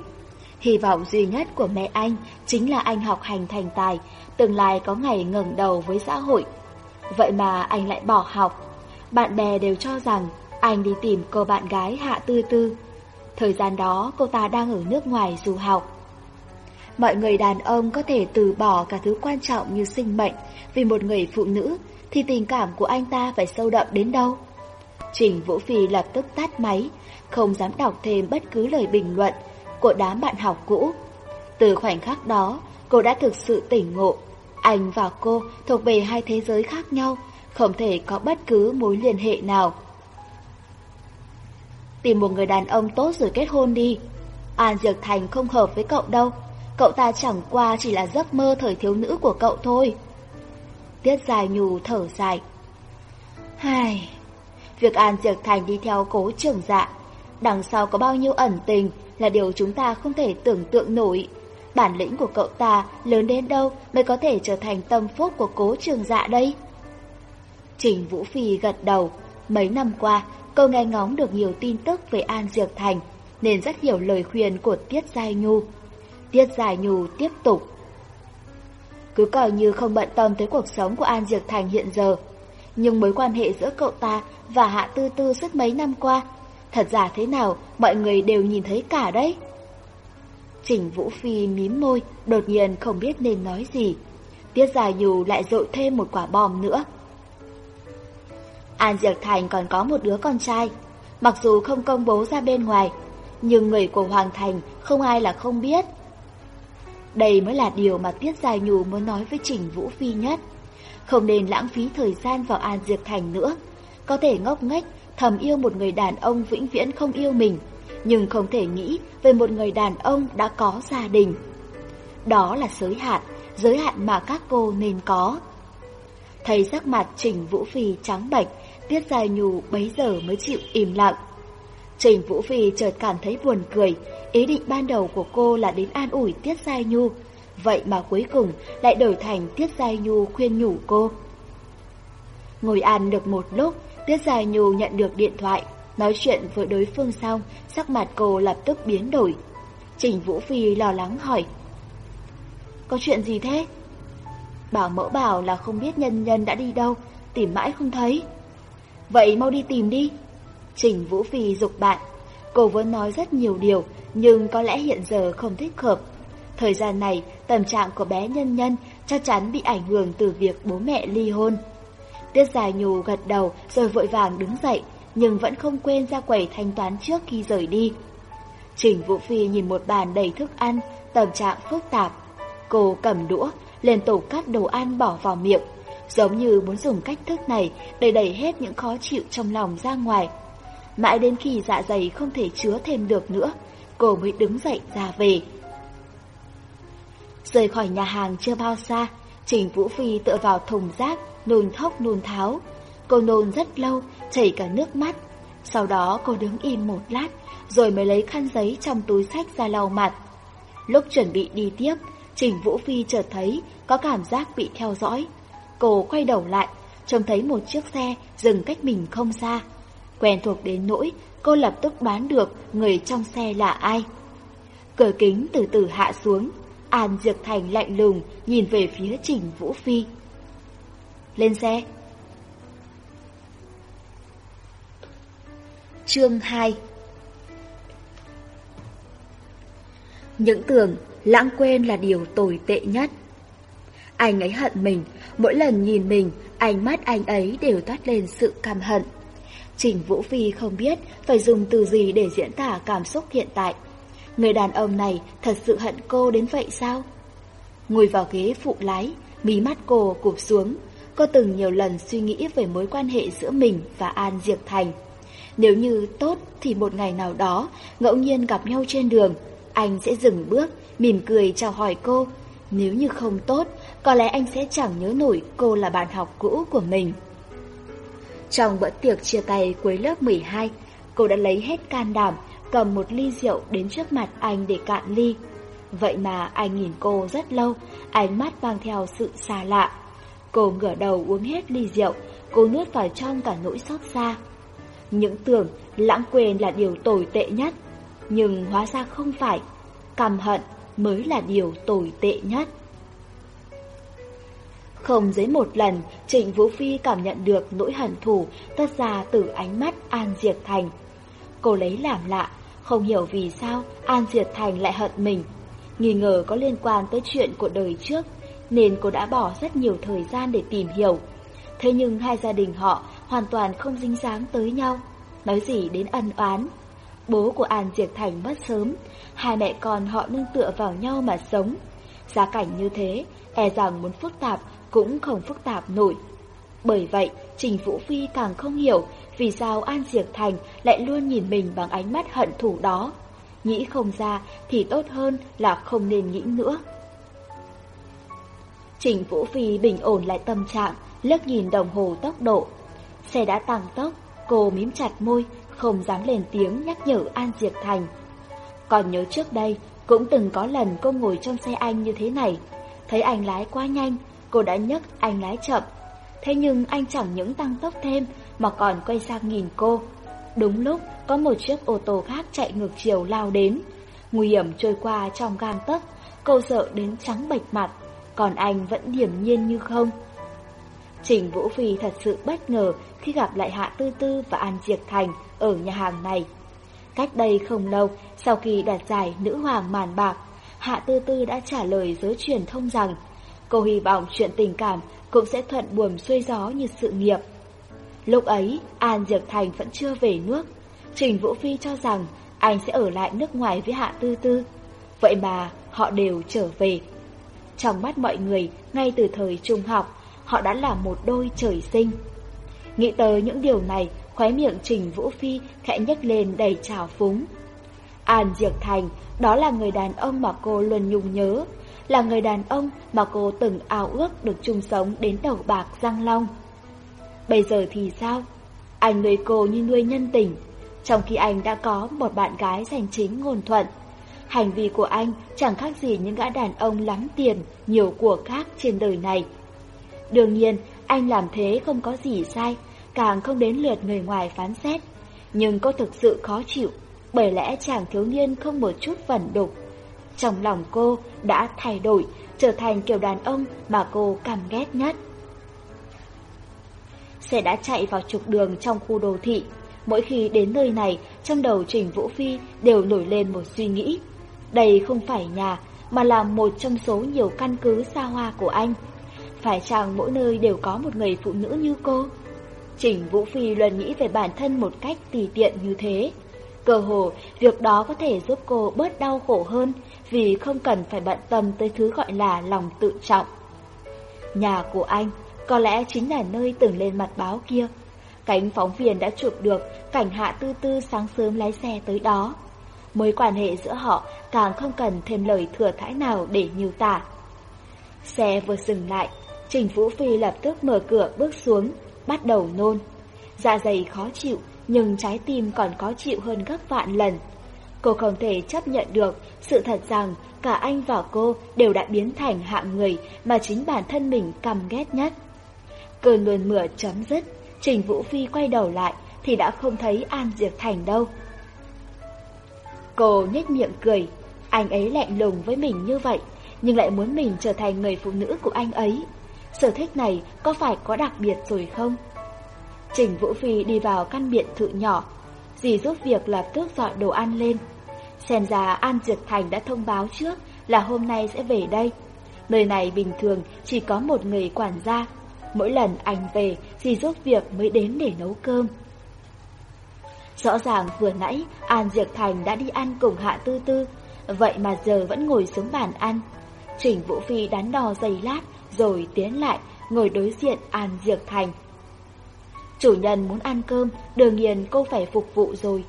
Hy vọng duy nhất của mẹ anh chính là anh học hành thành tài, tương lai có ngày ngẩng đầu với xã hội. Vậy mà anh lại bỏ học. Bạn bè đều cho rằng anh đi tìm cô bạn gái Hạ Tư Tư. Thời gian đó cô ta đang ở nước ngoài du học. mọi người đàn ông có thể từ bỏ cả thứ quan trọng như sinh mệnh vì một người phụ nữ, thì tình cảm của anh ta phải sâu đậm đến đâu? Trình Vũ Phi lập tức tắt máy, không dám đọc thêm bất cứ lời bình luận của đám bạn học cũ. Từ khoảnh khắc đó, cô đã thực sự tỉnh ngộ. Anh và cô thuộc về hai thế giới khác nhau, không thể có bất cứ mối liên hệ nào. Tìm một người đàn ông tốt rồi kết hôn đi. An Diệp Thành không hợp với cậu đâu. Cậu ta chẳng qua chỉ là giấc mơ thời thiếu nữ của cậu thôi. Tiết dài nhù thở dài. Hài... việc An Diệp Thành đi theo cố trưởng dạ, đằng sau có bao nhiêu ẩn tình là điều chúng ta không thể tưởng tượng nổi. Bản lĩnh của cậu ta lớn đến đâu mới có thể trở thành tâm phúc của cố trường dạ đây? Trình Vũ Phi gật đầu. Mấy năm qua, cô nghe ngóng được nhiều tin tức về An Diệp Thành, nên rất hiểu lời khuyên của Tiết Giai Nhu. Tiết Giai Nhu tiếp tục. Cứ coi như không bận tâm tới cuộc sống của An Diệp Thành hiện giờ. Nhưng mối quan hệ giữa cậu ta và Hạ Tư Tư suốt mấy năm qua, thật giả thế nào mọi người đều nhìn thấy cả đấy. Trình Vũ Phi mím môi, đột nhiên không biết nên nói gì. Tiết Giai Nhu lại dội thêm một quả bom nữa. An Diệc Thành còn có một đứa con trai, mặc dù không công bố ra bên ngoài, nhưng người của Hoàng Thành không ai là không biết. Đây mới là điều mà Tiết Dài Nhù muốn nói với Trình Vũ Phi nhất. Không nên lãng phí thời gian vào An Diệp Thành nữa. Có thể ngốc nghếch, thầm yêu một người đàn ông vĩnh viễn không yêu mình, nhưng không thể nghĩ về một người đàn ông đã có gia đình. Đó là giới hạn, giới hạn mà các cô nên có. Thấy sắc mặt Trình Vũ Phi trắng bệch, Tiết Dài Nhù bấy giờ mới chịu im lặng. Trình Vũ Phi chợt cảm thấy buồn cười, ý định ban đầu của cô là đến an ủi Tiết Giai Nhu, vậy mà cuối cùng lại đổi thành Tiết Giai Nhu khuyên nhủ cô. Ngồi ăn được một lúc, Tiết Giai Nhu nhận được điện thoại, nói chuyện với đối phương xong, sắc mặt cô lập tức biến đổi. Trình Vũ Phi lo lắng hỏi. Có chuyện gì thế? Bảo mẫu bảo là không biết nhân nhân đã đi đâu, tìm mãi không thấy. Vậy mau đi tìm đi. Trình Vũ Phi dục bạn. Cô vẫn nói rất nhiều điều, nhưng có lẽ hiện giờ không thích hợp. Thời gian này, tâm trạng của bé nhân nhân chắc chắn bị ảnh hưởng từ việc bố mẹ ly hôn. Tiết dài nhù gật đầu rồi vội vàng đứng dậy, nhưng vẫn không quên ra quầy thanh toán trước khi rời đi. Trình Vũ Phi nhìn một bàn đầy thức ăn, tâm trạng phức tạp. Cô cầm đũa, lên tục cắt đồ ăn bỏ vào miệng, giống như muốn dùng cách thức này để đẩy hết những khó chịu trong lòng ra ngoài. Mãi đến khi dạ dày không thể chứa thêm được nữa, cô mới đứng dậy ra về. Rời khỏi nhà hàng chưa bao xa, Trình Vũ Phi tựa vào thùng rác, nôn thốc nôn tháo. Cô nôn rất lâu, chảy cả nước mắt. Sau đó cô đứng im một lát, rồi mới lấy khăn giấy trong túi sách ra lau mặt. Lúc chuẩn bị đi tiếp, Trình Vũ Phi chợt thấy có cảm giác bị theo dõi. Cô quay đầu lại, trông thấy một chiếc xe dừng cách mình không xa. Quen thuộc đến nỗi, cô lập tức đoán được người trong xe là ai. Cửa kính từ từ hạ xuống, An Diệp Thành lạnh lùng nhìn về phía Trình Vũ Phi. Lên xe. Chương 2 Những tưởng lãng quên là điều tồi tệ nhất. Anh ấy hận mình, mỗi lần nhìn mình, ánh mắt anh ấy đều toát lên sự căm hận. Trình Vũ Phi không biết phải dùng từ gì để diễn tả cảm xúc hiện tại. Người đàn ông này thật sự hận cô đến vậy sao? Ngồi vào ghế phụ lái, mí mắt cô cụp xuống. Cô từng nhiều lần suy nghĩ về mối quan hệ giữa mình và An Diệp Thành. Nếu như tốt thì một ngày nào đó, ngẫu nhiên gặp nhau trên đường, anh sẽ dừng bước, mỉm cười chào hỏi cô. Nếu như không tốt, có lẽ anh sẽ chẳng nhớ nổi cô là bạn học cũ của mình. Trong bữa tiệc chia tay cuối lớp 12, cô đã lấy hết can đảm, cầm một ly rượu đến trước mặt anh để cạn ly. Vậy mà anh nhìn cô rất lâu, ánh mắt mang theo sự xa lạ. Cô ngửa đầu uống hết ly rượu, cô nuốt vào trong cả nỗi xót xa. Những tưởng lãng quên là điều tồi tệ nhất, nhưng hóa ra không phải. Căm hận mới là điều tồi tệ nhất. Không dưới một lần, Trịnh Vũ Phi cảm nhận được nỗi hận thù tất ra từ ánh mắt An Diệt Thành. Cô lấy làm lạ, không hiểu vì sao An Diệt Thành lại hận mình. nghi ngờ có liên quan tới chuyện của đời trước, nên cô đã bỏ rất nhiều thời gian để tìm hiểu. Thế nhưng hai gia đình họ hoàn toàn không dính dáng tới nhau, nói gì đến ân oán. Bố của An Diệp Thành mất sớm, hai mẹ con họ nương tựa vào nhau mà sống. Gia cảnh như thế, e rằng muốn phức tạp cũng không phức tạp nổi. Bởi vậy, Trình Vũ Phi càng không hiểu vì sao An Diệp Thành lại luôn nhìn mình bằng ánh mắt hận thù đó. Nghĩ không ra thì tốt hơn là không nên nghĩ nữa. Trình Vũ Phi bình ổn lại tâm trạng, lướt nhìn đồng hồ tốc độ. Xe đã tăng tốc, cô mím chặt môi, không dám lên tiếng nhắc nhở An Diệp Thành. Còn nhớ trước đây, cũng từng có lần cô ngồi trong xe anh như thế này. Thấy anh lái quá nhanh, cô đã nhấc anh lái chậm. Thế nhưng anh chẳng những tăng tốc thêm mà còn quay sang nhìn cô. Đúng lúc có một chiếc ô tô khác chạy ngược chiều lao đến. Nguy hiểm trôi qua trong gang tấc, cô sợ đến trắng bệch mặt, còn anh vẫn điềm nhiên như không. Trình Vũ Phi thật sự bất ngờ khi gặp lại Hạ Tư Tư và An Diệp Thành ở nhà hàng này. Cách đây không lâu, sau khi đạt giải Nữ Hoàng Màn Bạc, Hạ Tư Tư đã trả lời giới truyền thông rằng cô hy vọng chuyện tình cảm cũng sẽ thuận buồm xuôi gió như sự nghiệp. Lúc ấy, An Diệp Thành vẫn chưa về nước. Trình Vũ Phi cho rằng anh sẽ ở lại nước ngoài với Hạ Tư Tư. Vậy mà họ đều trở về. Trong mắt mọi người, ngay từ thời trung học, họ đã là một đôi trời sinh. Nghĩ tới những điều này, khóe miệng Trình Vũ Phi khẽ nhếch lên đầy trào phúng. An Diệp Thành, đó là người đàn ông mà cô luôn nhung nhớ, là người đàn ông mà cô từng ao ước được chung sống đến đầu bạc răng long. Bây giờ thì sao? Anh nuôi cô như nuôi nhân tình, trong khi anh đã có một bạn gái giành chính ngôn thuận. Hành vi của anh chẳng khác gì những gã đàn ông lắm tiền, nhiều của khác trên đời này. Đương nhiên, anh làm thế không có gì sai, càng không đến lượt người ngoài phán xét. Nhưng cô thực sự khó chịu, bởi lẽ chàng thiếu niên không một chút vẩn đục. Trong lòng cô đã thay đổi, trở thành kiểu đàn ông mà cô căm ghét nhất. Xe đã chạy vào trục đường trong khu đô thị. Mỗi khi đến nơi này, trong đầu Trình Vũ Phi đều nổi lên một suy nghĩ. Đây không phải nhà, mà là một trong số nhiều căn cứ xa hoa của anh. Phải chàng mỗi nơi đều có một người phụ nữ như cô? Trình Vũ Phi luôn nghĩ về bản thân một cách tùy tiện như thế. Cơ hồ, việc đó có thể giúp cô bớt đau khổ hơn vì không cần phải bận tâm tới thứ gọi là lòng tự trọng. Nhà của anh có lẽ chính là nơi từng lên mặt báo kia. Cánh phóng viên đã chụp được cảnh hạ tư tư sáng sớm lái xe tới đó. Mối quan hệ giữa họ càng không cần thêm lời thừa thãi nào để miêu tả. Xe vừa dừng lại, Trình Vũ Phi lập tức mở cửa bước xuống, bắt đầu nôn. Dạ dày khó chịu, nhưng trái tim còn khó chịu hơn gấp vạn lần. Cô không thể chấp nhận được sự thật rằng cả anh và cô đều đã biến thành hạng người mà chính bản thân mình căm ghét nhất. Cơn luồn mửa chấm dứt, Trình Vũ Phi quay đầu lại thì đã không thấy An Diệp Thành đâu. Cô nhếch miệng cười, anh ấy lạnh lùng với mình như vậy, nhưng lại muốn mình trở thành người phụ nữ của anh ấy. Sở thích này có phải có đặc biệt rồi không? Trình Vũ Phi đi vào căn biệt thự nhỏ, dì giúp việc lập tức dọn đồ ăn lên. Xem ra An Diệt Thành đã thông báo trước là hôm nay sẽ về đây. Nơi này bình thường chỉ có một người quản gia. Mỗi lần anh về, dì giúp việc mới đến để nấu cơm. Rõ ràng vừa nãy An Diệt Thành đã đi ăn cùng Hạ Tư Tư, vậy mà giờ vẫn ngồi xuống bàn ăn. Trình Vũ Phi đắn đo giây lát rồi tiến lại ngồi đối diện An diệc Thành. Chủ nhân muốn ăn cơm, đương nhiên cô phải phục vụ rồi.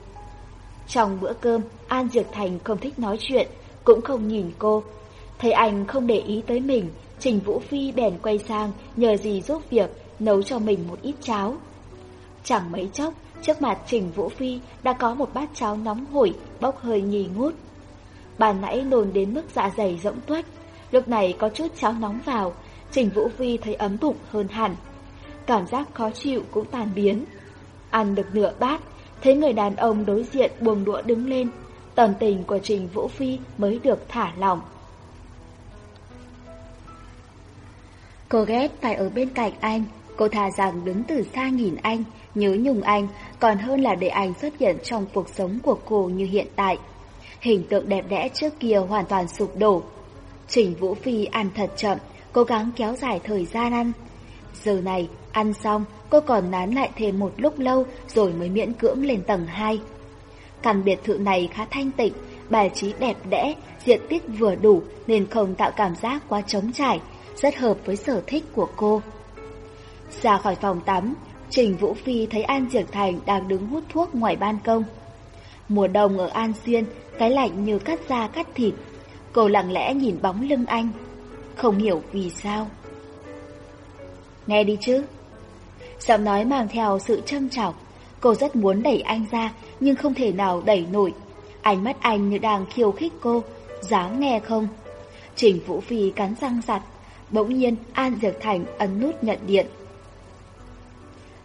Trong bữa cơm, An diệc Thành không thích nói chuyện, cũng không nhìn cô. Thấy anh không để ý tới mình, Trình Vũ Phi bèn quay sang nhờ gì giúp việc nấu cho mình một ít cháo. Chẳng mấy chốc, trước mặt Trình Vũ Phi đã có một bát cháo nóng hổi, bốc hơi nhì ngút. bà nãy nồn đến mức dạ dày rỗng tuếch, lúc này có chút cháo nóng vào, Trình Vũ Phi thấy ấm bụng hơn hẳn. Cảm giác khó chịu cũng tàn biến. Ăn được nửa bát, thấy người đàn ông đối diện buông đũa đứng lên, tầm tình của Trình Vũ Phi mới được thả lỏng. Cô ghét phải ở bên cạnh anh, cô thà rằng đứng từ xa nhìn anh, nhớ nhung anh, còn hơn là để anh xuất hiện trong cuộc sống của cô như hiện tại. Hình tượng đẹp đẽ trước kia hoàn toàn sụp đổ. Trình Vũ Phi ăn thật chậm, cố gắng kéo dài thời gian ăn. Giờ này, ăn xong, cô còn nán lại thêm một lúc lâu rồi mới miễn cưỡng lên tầng 2. Căn biệt thự này khá thanh tịnh, bài trí đẹp đẽ, diện tích vừa đủ nên không tạo cảm giác quá trống trải, rất hợp với sở thích của cô. Ra khỏi phòng tắm, Trình Vũ Phi thấy An Diệc Thành đang đứng hút thuốc ngoài ban công. Mùa đông ở An Xuyên, cái lạnh như cắt da cắt thịt. Cô lặng lẽ nhìn bóng lưng anh, không hiểu vì sao. Nghe đi chứ. Giọng nói mang theo sự châm chọc. Cô rất muốn đẩy anh ra, nhưng không thể nào đẩy nổi. Ánh mắt anh như đang khiêu khích cô, dám nghe không? Trình Vũ Phi cắn răng giặt, bỗng nhiên An Diệp Thành ấn nút nhận điện.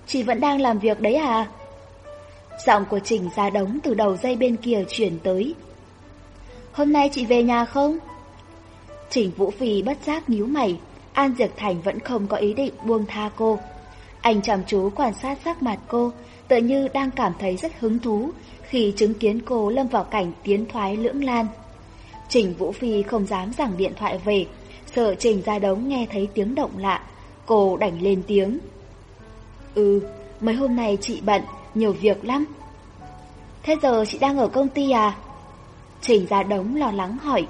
Chị vẫn đang làm việc đấy à? Giọng của Trình ra đống từ đầu dây bên kia chuyển tới. Hôm nay chị về nhà không? Trình Vũ Phi bất giác nhíu mày, An Diệc Thành vẫn không có ý định buông tha cô. Anh chăm chú quan sát sắc mặt cô, tự như đang cảm thấy rất hứng thú khi chứng kiến cô lâm vào cảnh tiến thoái lưỡng lan. Trình Vũ Phi không dám giảng điện thoại về, sợ Trình Gia đống nghe thấy tiếng động lạ, cô đành lên tiếng. Ừ, mấy hôm nay chị bận, nhiều việc lắm. Thế giờ chị đang ở công ty à? Trình Gia đống lo lắng hỏi.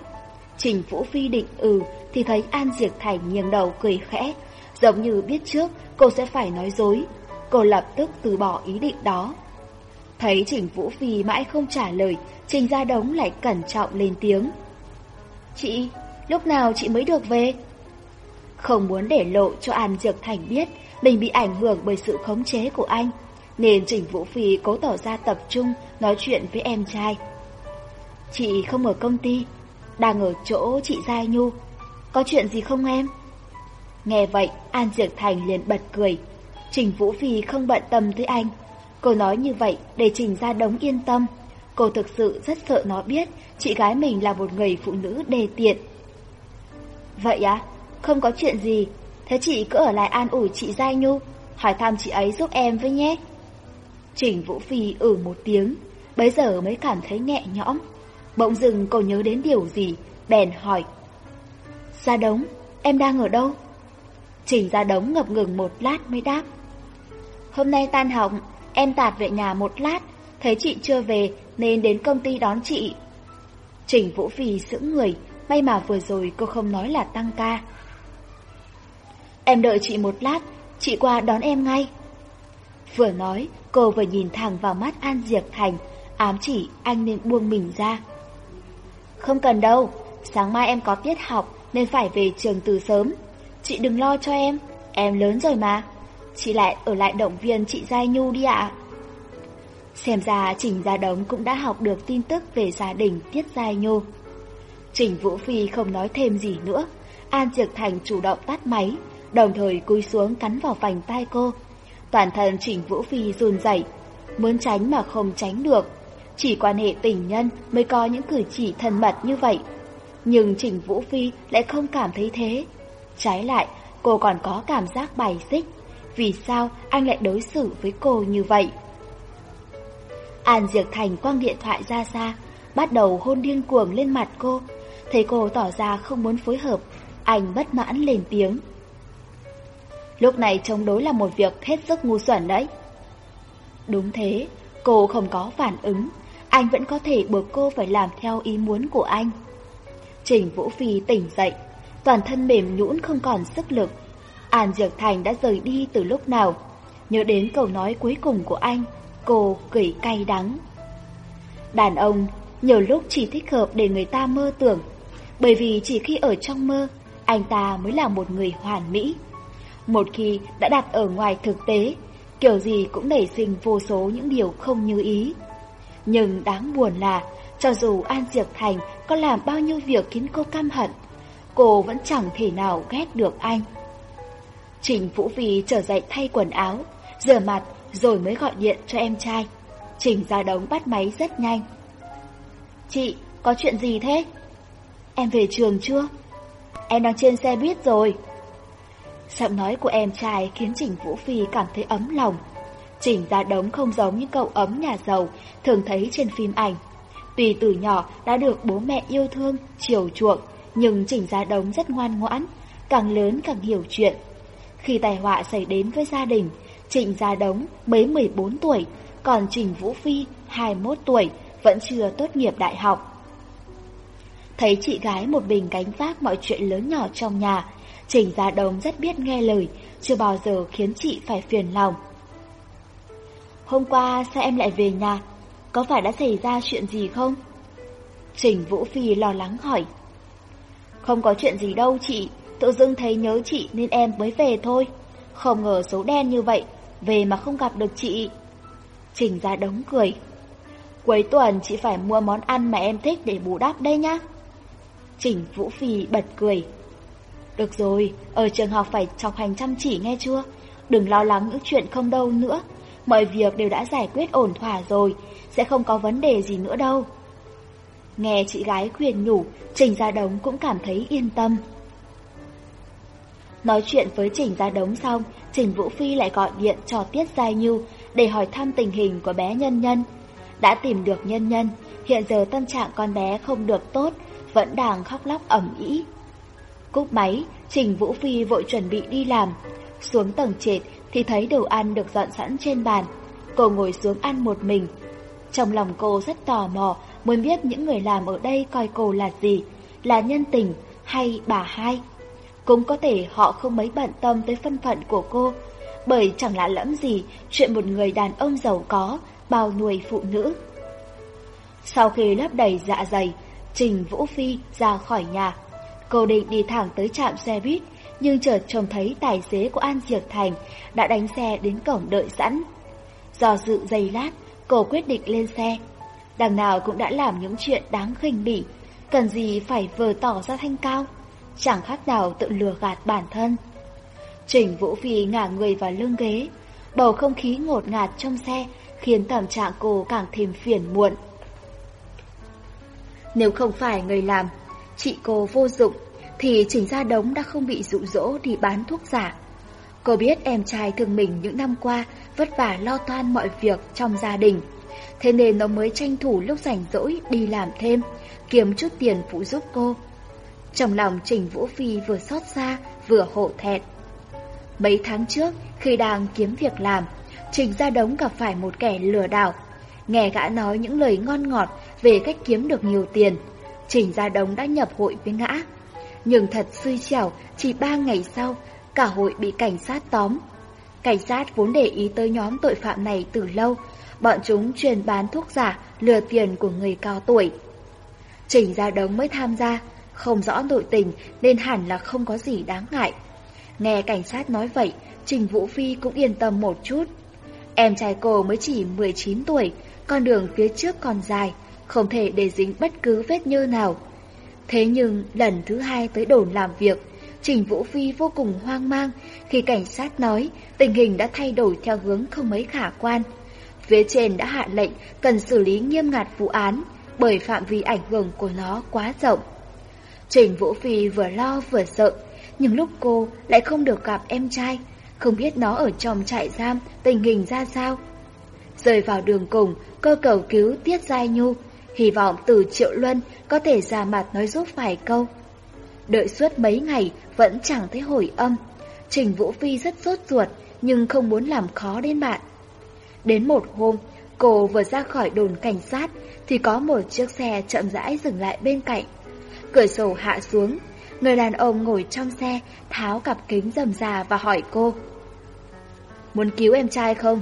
Trình Vũ Phi định ừ thì thấy An Diệc Thành nghiêng đầu cười khẽ, giống như biết trước cô sẽ phải nói dối. Cô lập tức từ bỏ ý định đó. Thấy Trình Vũ Phi mãi không trả lời, Trình Gia Đống lại cẩn trọng lên tiếng. Chị, lúc nào chị mới được về? Không muốn để lộ cho An Diệc Thành biết mình bị ảnh hưởng bởi sự khống chế của anh, nên Trình Vũ Phi cố tỏ ra tập trung nói chuyện với em trai. Chị không ở công ty, đang ở chỗ chị Giai Nhu. Có chuyện gì không em? Nghe vậy, An Diệp Thành liền bật cười. Trình Vũ Phi không bận tâm tới anh. Cô nói như vậy để Trình ra đống yên tâm. Cô thực sự rất sợ nó biết chị gái mình là một người phụ nữ đề tiện. Vậy á, không có chuyện gì. Thế chị cứ ở lại an ủi chị Giai Nhu, hỏi thăm chị ấy giúp em với nhé. Trình Vũ Phi ử một tiếng, bấy giờ mới cảm thấy nhẹ nhõm. Bỗng dừng cô nhớ đến điều gì, bèn hỏi. Gia Đống, em đang ở đâu? Trình Gia Đống ngập ngừng một lát mới đáp. Hôm nay tan học, em tạt về nhà một lát, thấy chị chưa về nên đến công ty đón chị. Trình Vũ Phi sững người, may mà vừa rồi cô không nói là tăng ca. Em đợi chị một lát, chị qua đón em ngay. Vừa nói, cô vừa nhìn thẳng vào mắt An Diệp Thành, ám chỉ anh nên buông mình ra. Không cần đâu, sáng mai em có tiết học nên phải về trường từ sớm. Chị đừng lo cho em, em lớn rồi mà. Chị lại ở lại động viên chị Giai Nhu đi ạ. Xem ra Trình Gia Đống cũng đã học được tin tức về gia đình Tiết Giai Nhu. Trình Vũ Phi không nói thêm gì nữa. An Diệc Thành chủ động tắt máy, đồng thời cúi xuống cắn vào vành tai cô. Toàn thân Trình Vũ Phi run rẩy, muốn tránh mà không tránh được. Chỉ quan hệ tình nhân mới có những cử chỉ thân mật như vậy. Nhưng Trình Vũ Phi lại không cảm thấy thế. Trái lại, cô còn có cảm giác bài xích. Vì sao anh lại đối xử với cô như vậy? An Diệc Thành quăng điện thoại ra xa, bắt đầu hôn điên cuồng lên mặt cô. Thấy cô tỏ ra không muốn phối hợp, anh bất mãn lên tiếng. Lúc này chống đối là một việc hết sức ngu xuẩn đấy. Đúng thế, cô không có phản ứng, anh vẫn có thể buộc cô phải làm theo ý muốn của anh. Trình Vũ Phi tỉnh dậy, toàn thân mềm nhũn không còn sức lực. An Dược Thành đã rời đi từ lúc nào? Nhớ đến câu nói cuối cùng của anh, cô cười cay đắng. Đàn ông nhiều lúc chỉ thích hợp để người ta mơ tưởng, bởi vì chỉ khi ở trong mơ, anh ta mới là một người hoàn mỹ. Một khi đã đặt ở ngoài thực tế, kiểu gì cũng nảy sinh vô số những điều không như ý. Nhưng đáng buồn là, cho dù An Diệp Thành có làm bao nhiêu việc khiến cô căm hận, cô vẫn chẳng thể nào ghét được anh. Trình Vũ Phi trở dậy thay quần áo, rửa mặt rồi mới gọi điện cho em trai. Trình ra đống bắt máy rất nhanh. Chị, có chuyện gì thế? Em về trường chưa? Em đang trên xe buýt rồi. Giọng nói của em trai khiến Trình Vũ Phi cảm thấy ấm lòng chỉnh ra đống không giống như cậu ấm nhà giàu thường thấy trên phim ảnh. Tuy từ nhỏ đã được bố mẹ yêu thương, chiều chuộng, nhưng chỉnh Gia Đống rất ngoan ngoãn, càng lớn càng hiểu chuyện. Khi tai họa xảy đến với gia đình, Trịnh Gia Đống mới 14 tuổi, còn Trình Vũ Phi 21 tuổi, vẫn chưa tốt nghiệp đại học. Thấy chị gái một mình gánh vác mọi chuyện lớn nhỏ trong nhà, Trình Gia Đống rất biết nghe lời, chưa bao giờ khiến chị phải phiền lòng. Hôm qua sao em lại về nhà? Có phải đã xảy ra chuyện gì không? Trình Vũ Phi lo lắng hỏi. Không có chuyện gì đâu chị, tự dưng thấy nhớ chị nên em mới về thôi. Không ngờ số đen như vậy, về mà không gặp được chị. Trình ra đống cười. Cuối tuần chị phải mua món ăn mà em thích để bù đắp đây nhá. Trình Vũ Phi bật cười. Được rồi, ở trường học phải chọc hành chăm chỉ nghe chưa? Đừng lo lắng những chuyện không đâu nữa. Mọi việc đều đã giải quyết ổn thỏa rồi, sẽ không có vấn đề gì nữa đâu. Nghe chị gái khuyên nhủ, Trình Gia Đống cũng cảm thấy yên tâm. Nói chuyện với Trình Gia Đống xong, Trình Vũ Phi lại gọi điện cho Tiết Giai Nhu để hỏi thăm tình hình của bé Nhân Nhân. Đã tìm được Nhân Nhân, hiện giờ tâm trạng con bé không được tốt, vẫn đang khóc lóc ẩm ý. Cúp máy, Trình Vũ Phi vội chuẩn bị đi làm. Xuống tầng trệt thì thấy đồ ăn được dọn sẵn trên bàn. Cô ngồi xuống ăn một mình. Trong lòng cô rất tò mò, muốn biết những người làm ở đây coi cô là gì, là nhân tình hay bà hai. Cũng có thể họ không mấy bận tâm tới phân phận của cô, bởi chẳng lạ lẫm gì chuyện một người đàn ông giàu có, bao nuôi phụ nữ. Sau khi lấp đầy dạ dày, Trình Vũ Phi ra khỏi nhà. Cô định đi thẳng tới trạm xe buýt, nhưng chợt trông thấy tài xế của An Diệp Thành đã đánh xe đến cổng đợi sẵn. Do dự giây lát, cô quyết định lên xe. Đằng nào cũng đã làm những chuyện đáng khinh bỉ, cần gì phải vờ tỏ ra thanh cao, chẳng khác nào tự lừa gạt bản thân. Trình Vũ Phi ngả người vào lưng ghế, bầu không khí ngột ngạt trong xe khiến tâm trạng cô càng thêm phiền muộn. Nếu không phải người làm, chị cô vô dụng, thì Trình Gia Đống đã không bị dụ dỗ đi bán thuốc giả. Cô biết em trai thương mình những năm qua vất vả lo toan mọi việc trong gia đình. Thế nên nó mới tranh thủ lúc rảnh rỗi đi làm thêm, kiếm chút tiền phụ giúp cô. Trong lòng Trình Vũ Phi vừa xót xa, vừa hổ thẹn. Mấy tháng trước, khi đang kiếm việc làm, Trình Gia Đống gặp phải một kẻ lừa đảo. Nghe gã nói những lời ngon ngọt về cách kiếm được nhiều tiền. Trình Gia Đống đã nhập hội với ngã. Nhưng thật xui xẻo, chỉ ba ngày sau, cả hội bị cảnh sát tóm. Cảnh sát vốn để ý tới nhóm tội phạm này từ lâu, bọn chúng truyền bán thuốc giả, lừa tiền của người cao tuổi. Trình Gia Đống mới tham gia, không rõ nội tình nên hẳn là không có gì đáng ngại. Nghe cảnh sát nói vậy, Trình Vũ Phi cũng yên tâm một chút. Em trai cô mới chỉ 19 tuổi, con đường phía trước còn dài, không thể để dính bất cứ vết nhơ nào. Thế nhưng lần thứ hai tới đồn làm việc, Trình Vũ Phi vô cùng hoang mang khi cảnh sát nói tình hình đã thay đổi theo hướng không mấy khả quan. Phía trên đã hạ lệnh cần xử lý nghiêm ngặt vụ án bởi phạm vi ảnh hưởng của nó quá rộng. Trình Vũ Phi vừa lo vừa sợ, nhưng lúc cô lại không được gặp em trai, không biết nó ở trong trại giam tình hình ra sao. Rời vào đường cùng, cô cầu cứu Tiết Giai Nhu, hy vọng từ Triệu Luân có thể ra mặt nói giúp vài câu. Đợi suốt mấy ngày vẫn chẳng thấy hồi âm. Trình Vũ Phi rất sốt ruột nhưng không muốn làm khó đến bạn. Đến một hôm, cô vừa ra khỏi đồn cảnh sát thì có một chiếc xe chậm rãi dừng lại bên cạnh. Cửa sổ hạ xuống, người đàn ông ngồi trong xe tháo cặp kính rầm rà và hỏi cô. Muốn cứu em trai không?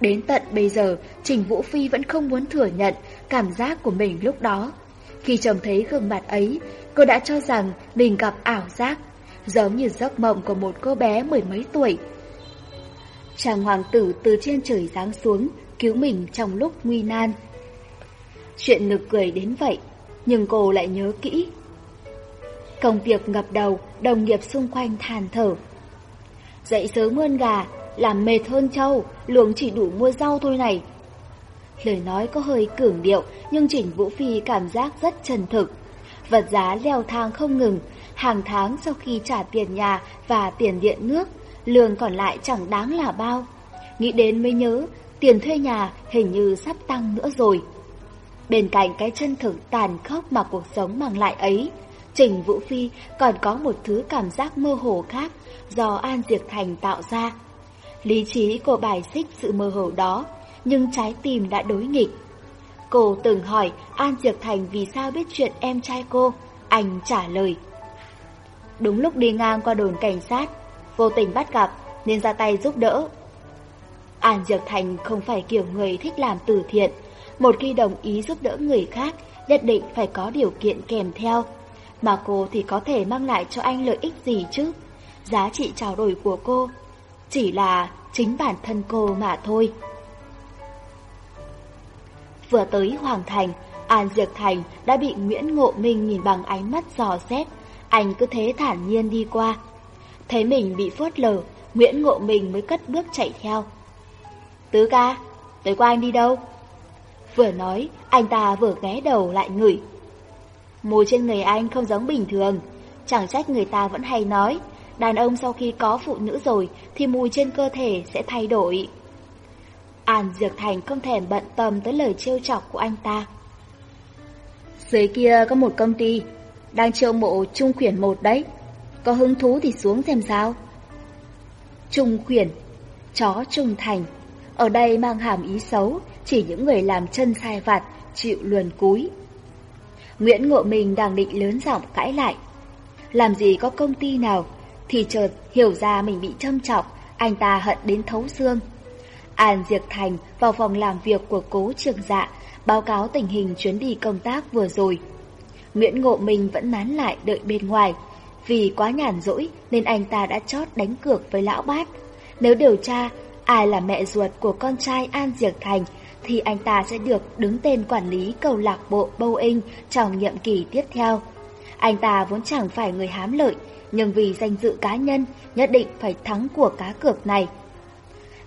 Đến tận bây giờ, Trình Vũ Phi vẫn không muốn thừa nhận cảm giác của mình lúc đó. Khi trông thấy gương mặt ấy, cô đã cho rằng mình gặp ảo giác, giống như giấc mộng của một cô bé mười mấy tuổi. Chàng hoàng tử từ trên trời giáng xuống, cứu mình trong lúc nguy nan. Chuyện nực cười đến vậy, nhưng cô lại nhớ kỹ. Công việc ngập đầu, đồng nghiệp xung quanh than thở. Dậy sớm hơn gà, làm mệt hơn trâu, lượng chỉ đủ mua rau thôi này. Lời nói có hơi cường điệu, nhưng Trình Vũ Phi cảm giác rất chân thực. Vật giá leo thang không ngừng, hàng tháng sau khi trả tiền nhà và tiền điện nước, lương còn lại chẳng đáng là bao. Nghĩ đến mới nhớ, tiền thuê nhà hình như sắp tăng nữa rồi. Bên cạnh cái chân thực tàn khốc mà cuộc sống mang lại ấy, Trình Vũ Phi còn có một thứ cảm giác mơ hồ khác do An Diệp Thành tạo ra. Lý trí cô bài xích sự mơ hồ đó, nhưng trái tim đã đối nghịch. Cô từng hỏi An Diệp Thành vì sao biết chuyện em trai cô, anh trả lời. Đúng lúc đi ngang qua đồn cảnh sát, vô tình bắt gặp nên ra tay giúp đỡ. An Diệp Thành không phải kiểu người thích làm từ thiện, một khi đồng ý giúp đỡ người khác, nhất định phải có điều kiện kèm theo. Mà cô thì có thể mang lại cho anh lợi ích gì chứ? Giá trị trao đổi của cô chỉ là chính bản thân cô mà thôi. Vừa tới Hoàng Thành, An Diệp Thành đã bị Nguyễn Ngộ Minh nhìn bằng ánh mắt dò xét, anh cứ thế thản nhiên đi qua. Thấy mình bị phớt lờ, Nguyễn Ngộ Minh mới cất bước chạy theo. Tứ ca, tới qua anh đi đâu? Vừa nói, anh ta vừa ghé đầu lại ngửi. Mùi trên người anh không giống bình thường, chẳng trách người ta vẫn hay nói, đàn ông sau khi có phụ nữ rồi thì mùi trên cơ thể sẽ thay đổi. An Diệp Thành không thèm bận tâm tới lời trêu chọc của anh ta. Dưới kia có một công ty, đang chiêu mộ trung khuyển một đấy. Có hứng thú thì xuống xem sao. Trung khuyển, chó trung thành. Ở đây mang hàm ý xấu, chỉ những người làm chân sai vặt, chịu luồn cúi. Nguyễn Ngộ Minh đang định lớn giọng cãi lại. Làm gì có công ty nào, thì chợt hiểu ra mình bị châm trọng, anh ta hận đến thấu xương. An Diệc Thành vào phòng làm việc của cố trường dạ, báo cáo tình hình chuyến đi công tác vừa rồi. Nguyễn Ngộ Minh vẫn nán lại đợi bên ngoài. Vì quá nhàn rỗi nên anh ta đã chót đánh cược với lão bát. Nếu điều tra ai là mẹ ruột của con trai An Diệc Thành thì anh ta sẽ được đứng tên quản lý cầu lạc bộ Boeing trong nhiệm kỳ tiếp theo. Anh ta vốn chẳng phải người hám lợi, nhưng vì danh dự cá nhân nhất định phải thắng của cá cược này.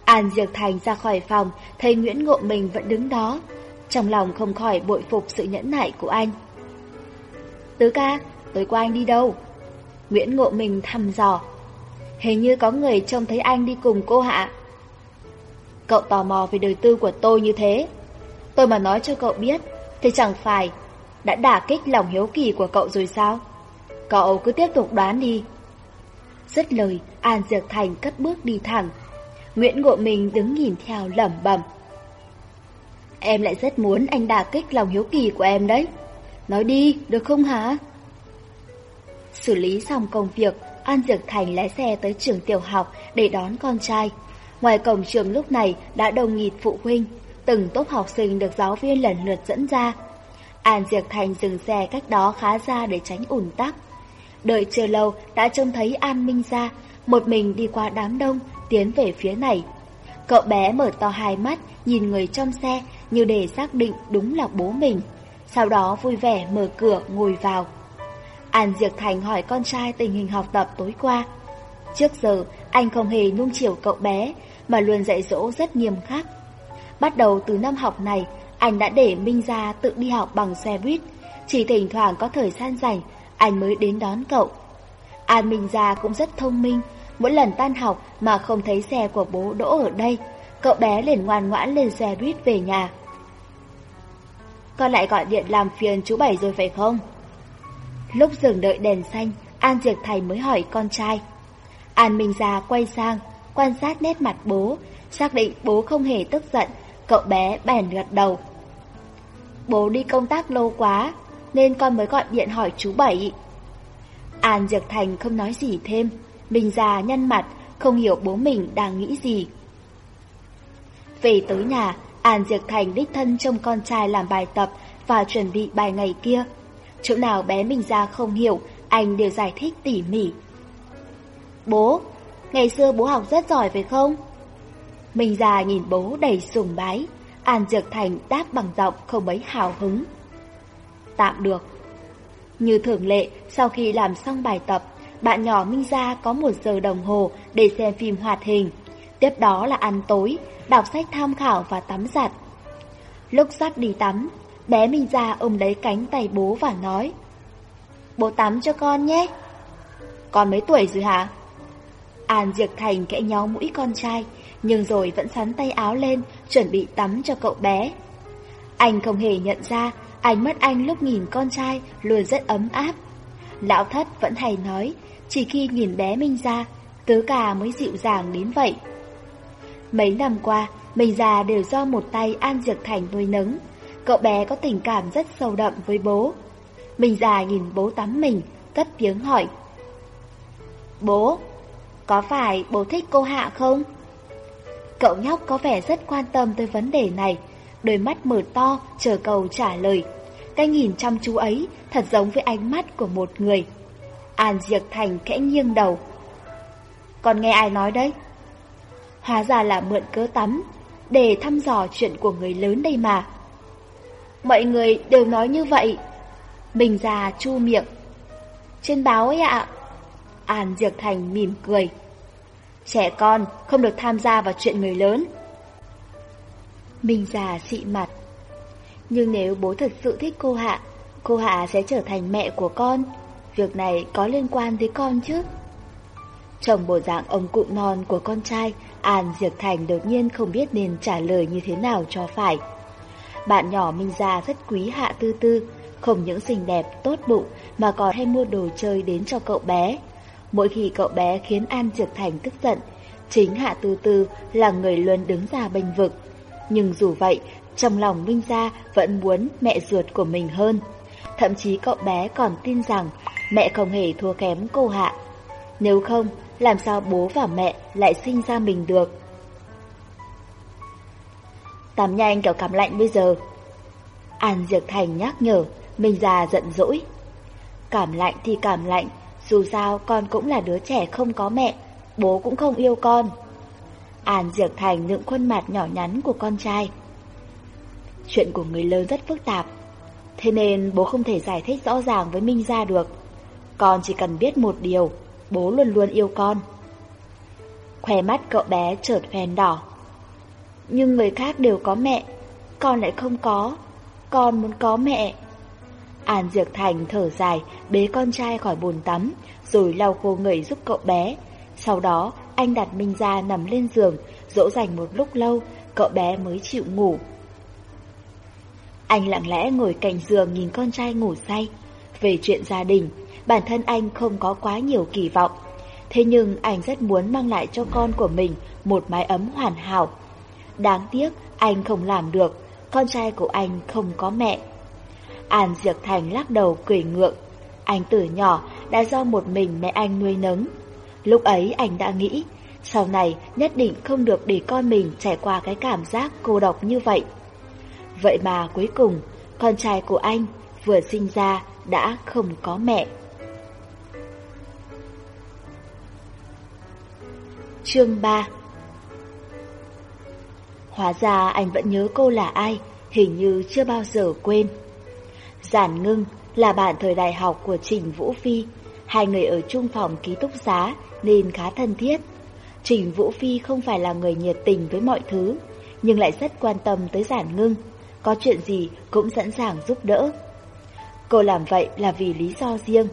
An Diệp Thành ra khỏi phòng, thấy Nguyễn Ngộ Minh vẫn đứng đó. Trong lòng không khỏi bội phục sự nhẫn nại của anh. Tứ ca, tối qua anh đi đâu? Nguyễn Ngộ Minh thăm dò. Hình như có người trông thấy anh đi cùng cô Hạ. Cậu tò mò về đời tư của tôi như thế. Tôi mà nói cho cậu biết, thì chẳng phải đã đả kích lòng hiếu kỳ của cậu rồi sao? Cậu cứ tiếp tục đoán đi. Dứt lời, An diệc Thành cất bước đi thẳng. Nguyễn Ngộ Minh đứng nhìn theo lẩm bẩm. Em lại rất muốn anh đả kích lòng hiếu kỳ của em đấy. Nói đi, được không hả? Xử lý xong công việc, An diệc Thành lái xe tới trường tiểu học để đón con trai. Ngoài cổng trường lúc này đã đông nghịt phụ huynh, từng tốp học sinh được giáo viên lần lượt dẫn ra. An Diệp Thành dừng xe cách đó khá xa để tránh ủn tắc. Đợi chưa lâu đã trông thấy An Minh ra, một mình đi qua đám đông, tiến về phía này. Cậu bé mở to hai mắt, nhìn người trong xe như để xác định đúng là bố mình. Sau đó vui vẻ mở cửa ngồi vào. An Diệp Thành hỏi con trai tình hình học tập tối qua. Trước giờ, anh không hề nuông chiều cậu bé, mà luôn dạy dỗ rất nghiêm khắc. Bắt đầu từ năm học này, anh đã để Minh Gia tự đi học bằng xe buýt, chỉ thỉnh thoảng có thời gian rảnh, anh mới đến đón cậu. An Minh Gia cũng rất thông minh, mỗi lần tan học mà không thấy xe của bố đỗ ở đây, cậu bé liền ngoan ngoãn lên xe buýt về nhà. Con lại gọi điện làm phiền chú Bảy rồi phải không? Lúc dừng đợi đèn xanh, An Diệp Thành mới hỏi con trai. An Minh Gia quay sang, quan sát nét mặt bố, xác định bố không hề tức giận, cậu bé bèn gật đầu. Bố đi công tác lâu quá, nên con mới gọi điện hỏi chú Bảy. An Diệp Thành không nói gì thêm, Minh Gia nhăn mặt, không hiểu bố mình đang nghĩ gì. Về tới nhà, An Diệp Thành đích thân trông con trai làm bài tập và chuẩn bị bài ngày kia. Chỗ nào bé Minh Gia không hiểu, anh đều giải thích tỉ mỉ. Bố, ngày xưa bố học rất giỏi phải không? Minh Gia nhìn bố đầy sùng bái, An Diệp Thành đáp bằng giọng không mấy hào hứng. Tạm được. Như thường lệ, sau khi làm xong bài tập, bạn nhỏ Minh Gia có một giờ đồng hồ để xem phim hoạt hình. Tiếp đó là ăn tối, đọc sách tham khảo và tắm giặt. Lúc sắp đi tắm, bé Minh Gia ôm lấy cánh tay bố và nói Bố tắm cho con nhé. Con mấy tuổi rồi hả? An Diệp Thành kẽ nhó mũi con trai, nhưng rồi vẫn sắn tay áo lên, chuẩn bị tắm cho cậu bé. Anh không hề nhận ra, ánh mắt anh lúc nhìn con trai luôn rất ấm áp. Lão thất vẫn hay nói, chỉ khi nhìn bé Minh ra, tứ cả mới dịu dàng đến vậy. Mấy năm qua, Minh già đều do một tay An Diệp Thành nuôi nấng. Cậu bé có tình cảm rất sâu đậm với bố. Minh già nhìn bố tắm mình, cất tiếng hỏi. Bố, có phải bố thích cô Hạ không? Cậu nhóc có vẻ rất quan tâm tới vấn đề này, đôi mắt mở to chờ cầu trả lời. Cái nhìn chăm chú ấy thật giống với ánh mắt của một người. An Diệc Thành khẽ nghiêng đầu. Còn nghe ai nói đấy? Hóa ra là mượn cớ tắm, để thăm dò chuyện của người lớn đây mà. Mọi người đều nói như vậy. Mình già chu miệng. Trên báo ấy ạ. An Diệc Thành mỉm cười. Trẻ con không được tham gia vào chuyện người lớn. Minh già xị mặt. Nhưng nếu bố thật sự thích cô Hạ, cô Hạ sẽ trở thành mẹ của con. Việc này có liên quan tới con chứ? chồng bộ dạng ông cụ non của con trai, An Diệp Thành đột nhiên không biết nên trả lời như thế nào cho phải. Bạn nhỏ Minh Gia rất quý Hạ Tư Tư, không những xinh đẹp, tốt bụng mà còn hay mua đồ chơi đến cho cậu bé. Mỗi khi cậu bé khiến An Diệp Thành tức giận, chính Hạ Tư Tư là người luôn đứng ra bênh vực. Nhưng dù vậy, trong lòng Minh Gia vẫn muốn mẹ ruột của mình hơn. Thậm chí cậu bé còn tin rằng mẹ không hề thua kém cô Hạ. Nếu không, làm sao bố và mẹ lại sinh ra mình được? Tắm nhanh kiểu cảm lạnh bây giờ. An Diệc Thành nhắc nhở, Minh Gia giận dỗi. Cảm lạnh thì cảm lạnh, dù sao con cũng là đứa trẻ không có mẹ, bố cũng không yêu con. An Diệc Thành những khuôn mặt nhỏ nhắn của con trai. Chuyện của người lớn rất phức tạp, thế nên bố không thể giải thích rõ ràng với Minh Gia được. Con chỉ cần biết một điều, bố luôn luôn yêu con. Khóe mắt cậu bé chợt phèn đỏ. Nhưng người khác đều có mẹ, con lại không có. Con muốn có mẹ. An Diệc Thành thở dài, bế con trai khỏi bồn tắm, rồi lau khô người giúp cậu bé. Sau đó, anh đặt Minh ra nằm lên giường, dỗ dành một lúc lâu, cậu bé mới chịu ngủ. Anh lặng lẽ ngồi cạnh giường nhìn con trai ngủ say. Về chuyện gia đình, bản thân anh không có quá nhiều kỳ vọng. Thế nhưng anh rất muốn mang lại cho con của mình một mái ấm hoàn hảo. Đáng tiếc anh không làm được, con trai của anh không có mẹ. An Diệc Thành lắc đầu cười ngượng. Anh từ nhỏ đã do một mình mẹ anh nuôi nấng. Lúc ấy anh đã nghĩ, sau này nhất định không được để con mình trải qua cái cảm giác cô độc như vậy. Vậy mà cuối cùng, con trai của anh vừa sinh ra đã không có mẹ. Chương 3 Hóa ra anh vẫn nhớ cô là ai, hình như chưa bao giờ quên. Giản ngưng là bạn thời đại học của Trình Vũ Phi, hai người ở chung phòng ký túc xá nên khá thân thiết. Trình Vũ Phi không phải là người nhiệt tình với mọi thứ, nhưng lại rất quan tâm tới giản ngưng, có chuyện gì cũng sẵn sàng giúp đỡ. Cô làm vậy là vì lý do riêng.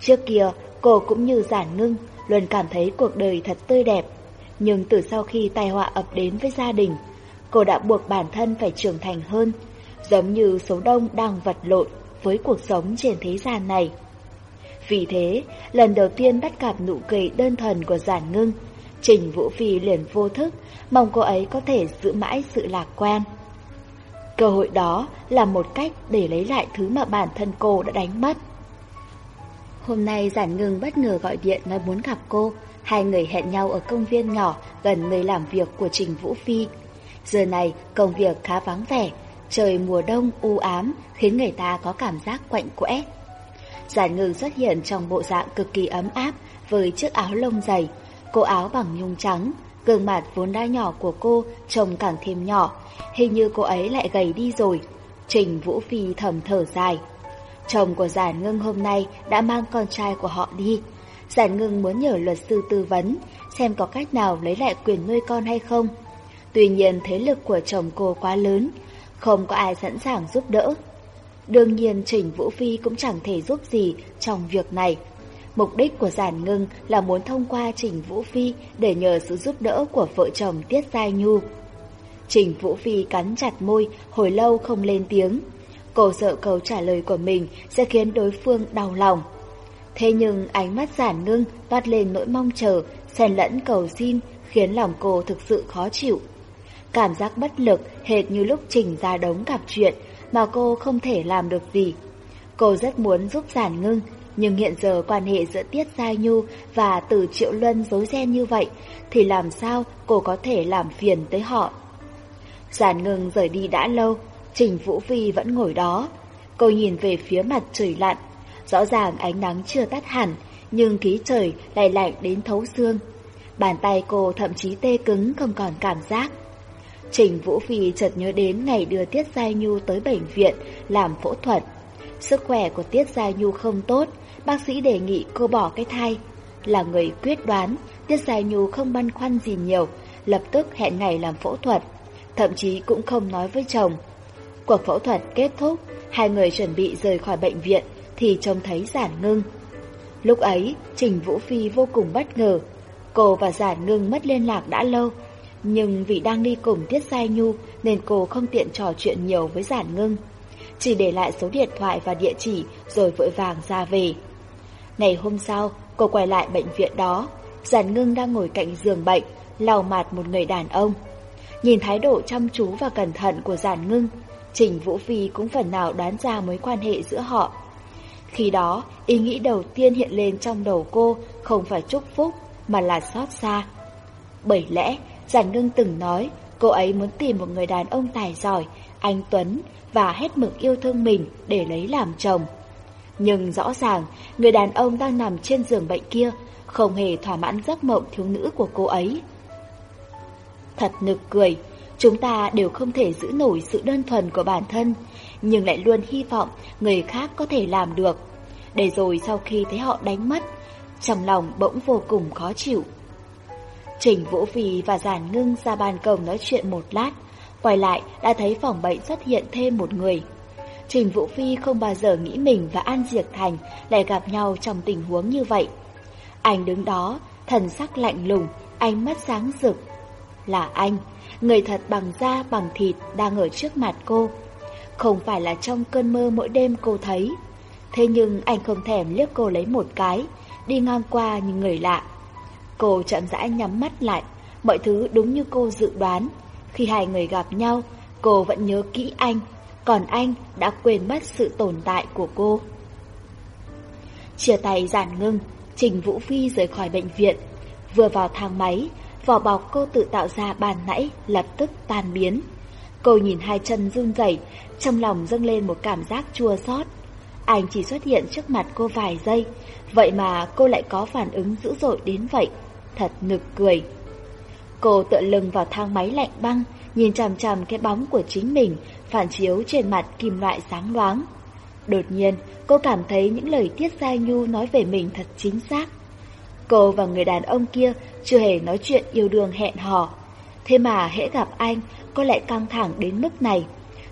Trước kia, cô cũng như giản ngưng, luôn cảm thấy cuộc đời thật tươi đẹp. Nhưng từ sau khi tai họa ập đến với gia đình, cô đã buộc bản thân phải trưởng thành hơn, giống như số đông đang vật lộn với cuộc sống trên thế gian này. Vì thế, lần đầu tiên bắt gặp nụ cười đơn thuần của giản ngưng, Trình Vũ Phi liền vô thức, mong cô ấy có thể giữ mãi sự lạc quan. Cơ hội đó là một cách để lấy lại thứ mà bản thân cô đã đánh mất. Hôm nay giản ngưng bất ngờ gọi điện nói muốn gặp cô, hai người hẹn nhau ở công viên nhỏ gần nơi làm việc của Trình Vũ Phi. Giờ này công việc khá vắng vẻ, trời mùa đông u ám khiến người ta có cảm giác quạnh quẽ. Giản ngưng xuất hiện trong bộ dạng cực kỳ ấm áp với chiếc áo lông dày, cô áo bằng nhung trắng, gương mặt vốn đã nhỏ của cô trông càng thêm nhỏ, hình như cô ấy lại gầy đi rồi. Trình Vũ Phi thầm thở dài. Chồng của Giản Ngưng hôm nay đã mang con trai của họ đi. Giản Ngưng muốn nhờ luật sư tư vấn, xem có cách nào lấy lại quyền nuôi con hay không. Tuy nhiên thế lực của chồng cô quá lớn, không có ai sẵn sàng giúp đỡ. Đương nhiên Trình Vũ Phi cũng chẳng thể giúp gì trong việc này. Mục đích của Giản Ngưng là muốn thông qua Trình Vũ Phi để nhờ sự giúp đỡ của vợ chồng Tiết Giai Nhu. Trình Vũ Phi cắn chặt môi, hồi lâu không lên tiếng. Cô sợ câu trả lời của mình sẽ khiến đối phương đau lòng. Thế nhưng ánh mắt giản ngưng toát lên nỗi mong chờ, xen lẫn cầu xin, khiến lòng cô thực sự khó chịu. Cảm giác bất lực hệt như lúc trình ra đống gặp chuyện mà cô không thể làm được gì. Cô rất muốn giúp giản ngưng, nhưng hiện giờ quan hệ giữa Tiết Giai Nhu và Từ Triệu Luân dối ren như vậy, thì làm sao cô có thể làm phiền tới họ? Giản ngưng rời đi đã lâu, Trình Vũ Phi vẫn ngồi đó. Cô nhìn về phía mặt trời lặn, rõ ràng ánh nắng chưa tắt hẳn, nhưng khí trời lại lạnh đến thấu xương. Bàn tay cô thậm chí tê cứng không còn cảm giác. Trình Vũ Phi chợt nhớ đến ngày đưa Tiết Giai Nhu tới bệnh viện làm phẫu thuật. Sức khỏe của Tiết Giai Nhu không tốt, bác sĩ đề nghị cô bỏ cái thai. Là người quyết đoán, Tiết Giai Nhu không băn khoăn gì nhiều, lập tức hẹn ngày làm phẫu thuật, thậm chí cũng không nói với chồng. Cuộc phẫu thuật kết thúc, hai người chuẩn bị rời khỏi bệnh viện thì trông thấy giản ngưng. Lúc ấy, Trình Vũ Phi vô cùng bất ngờ. Cô và giản ngưng mất liên lạc đã lâu, nhưng vì đang đi cùng Tiết Giai Nhu nên cô không tiện trò chuyện nhiều với giản ngưng. Chỉ để lại số điện thoại và địa chỉ rồi vội vàng ra về. Ngày hôm sau, cô quay lại bệnh viện đó. Giản ngưng đang ngồi cạnh giường bệnh, lau mặt một người đàn ông. Nhìn thái độ chăm chú và cẩn thận của giản ngưng, Trình Vũ Phi cũng phần nào đoán ra mối quan hệ giữa họ. Khi đó, ý nghĩ đầu tiên hiện lên trong đầu cô không phải chúc phúc mà là xót xa. Bởi lẽ, Giản Ngưng từng nói cô ấy muốn tìm một người đàn ông tài giỏi, anh Tuấn và hết mực yêu thương mình để lấy làm chồng. Nhưng rõ ràng, người đàn ông đang nằm trên giường bệnh kia không hề thỏa mãn giấc mộng thiếu nữ của cô ấy. Thật nực cười, chúng ta đều không thể giữ nổi sự đơn thuần của bản thân, nhưng lại luôn hy vọng người khác có thể làm được. Để rồi sau khi thấy họ đánh mất, trong lòng bỗng vô cùng khó chịu. Trình Vũ Phi và Giản Ngưng ra ban công nói chuyện một lát, quay lại đã thấy phòng bệnh xuất hiện thêm một người. Trình Vũ Phi không bao giờ nghĩ mình và An Diệc Thành lại gặp nhau trong tình huống như vậy. Anh đứng đó, thần sắc lạnh lùng, ánh mắt sáng rực. Là anh, người thật bằng da bằng thịt đang ở trước mặt cô. Không phải là trong cơn mơ mỗi đêm cô thấy. Thế nhưng anh không thèm liếc cô lấy một cái, đi ngang qua như người lạ. Cô chậm rãi nhắm mắt lại, mọi thứ đúng như cô dự đoán. Khi hai người gặp nhau, cô vẫn nhớ kỹ anh, còn anh đã quên mất sự tồn tại của cô. Chia tay giản ngưng, Trình Vũ Phi rời khỏi bệnh viện. Vừa vào thang máy, vỏ bọc cô tự tạo ra bàn nãy lập tức tan biến. Cô nhìn hai chân run rẩy, trong lòng dâng lên một cảm giác chua xót. Anh chỉ xuất hiện trước mặt cô vài giây, vậy mà cô lại có phản ứng dữ dội đến vậy, thật nực cười. Cô tựa lưng vào thang máy lạnh băng, nhìn chằm chằm cái bóng của chính mình phản chiếu trên mặt kim loại sáng loáng. Đột nhiên, cô cảm thấy những lời Tiết Gia Nhu nói về mình thật chính xác. Cô và người đàn ông kia chưa hề nói chuyện yêu đương hẹn hò. Thế mà hễ gặp anh, cô lại căng thẳng đến mức này.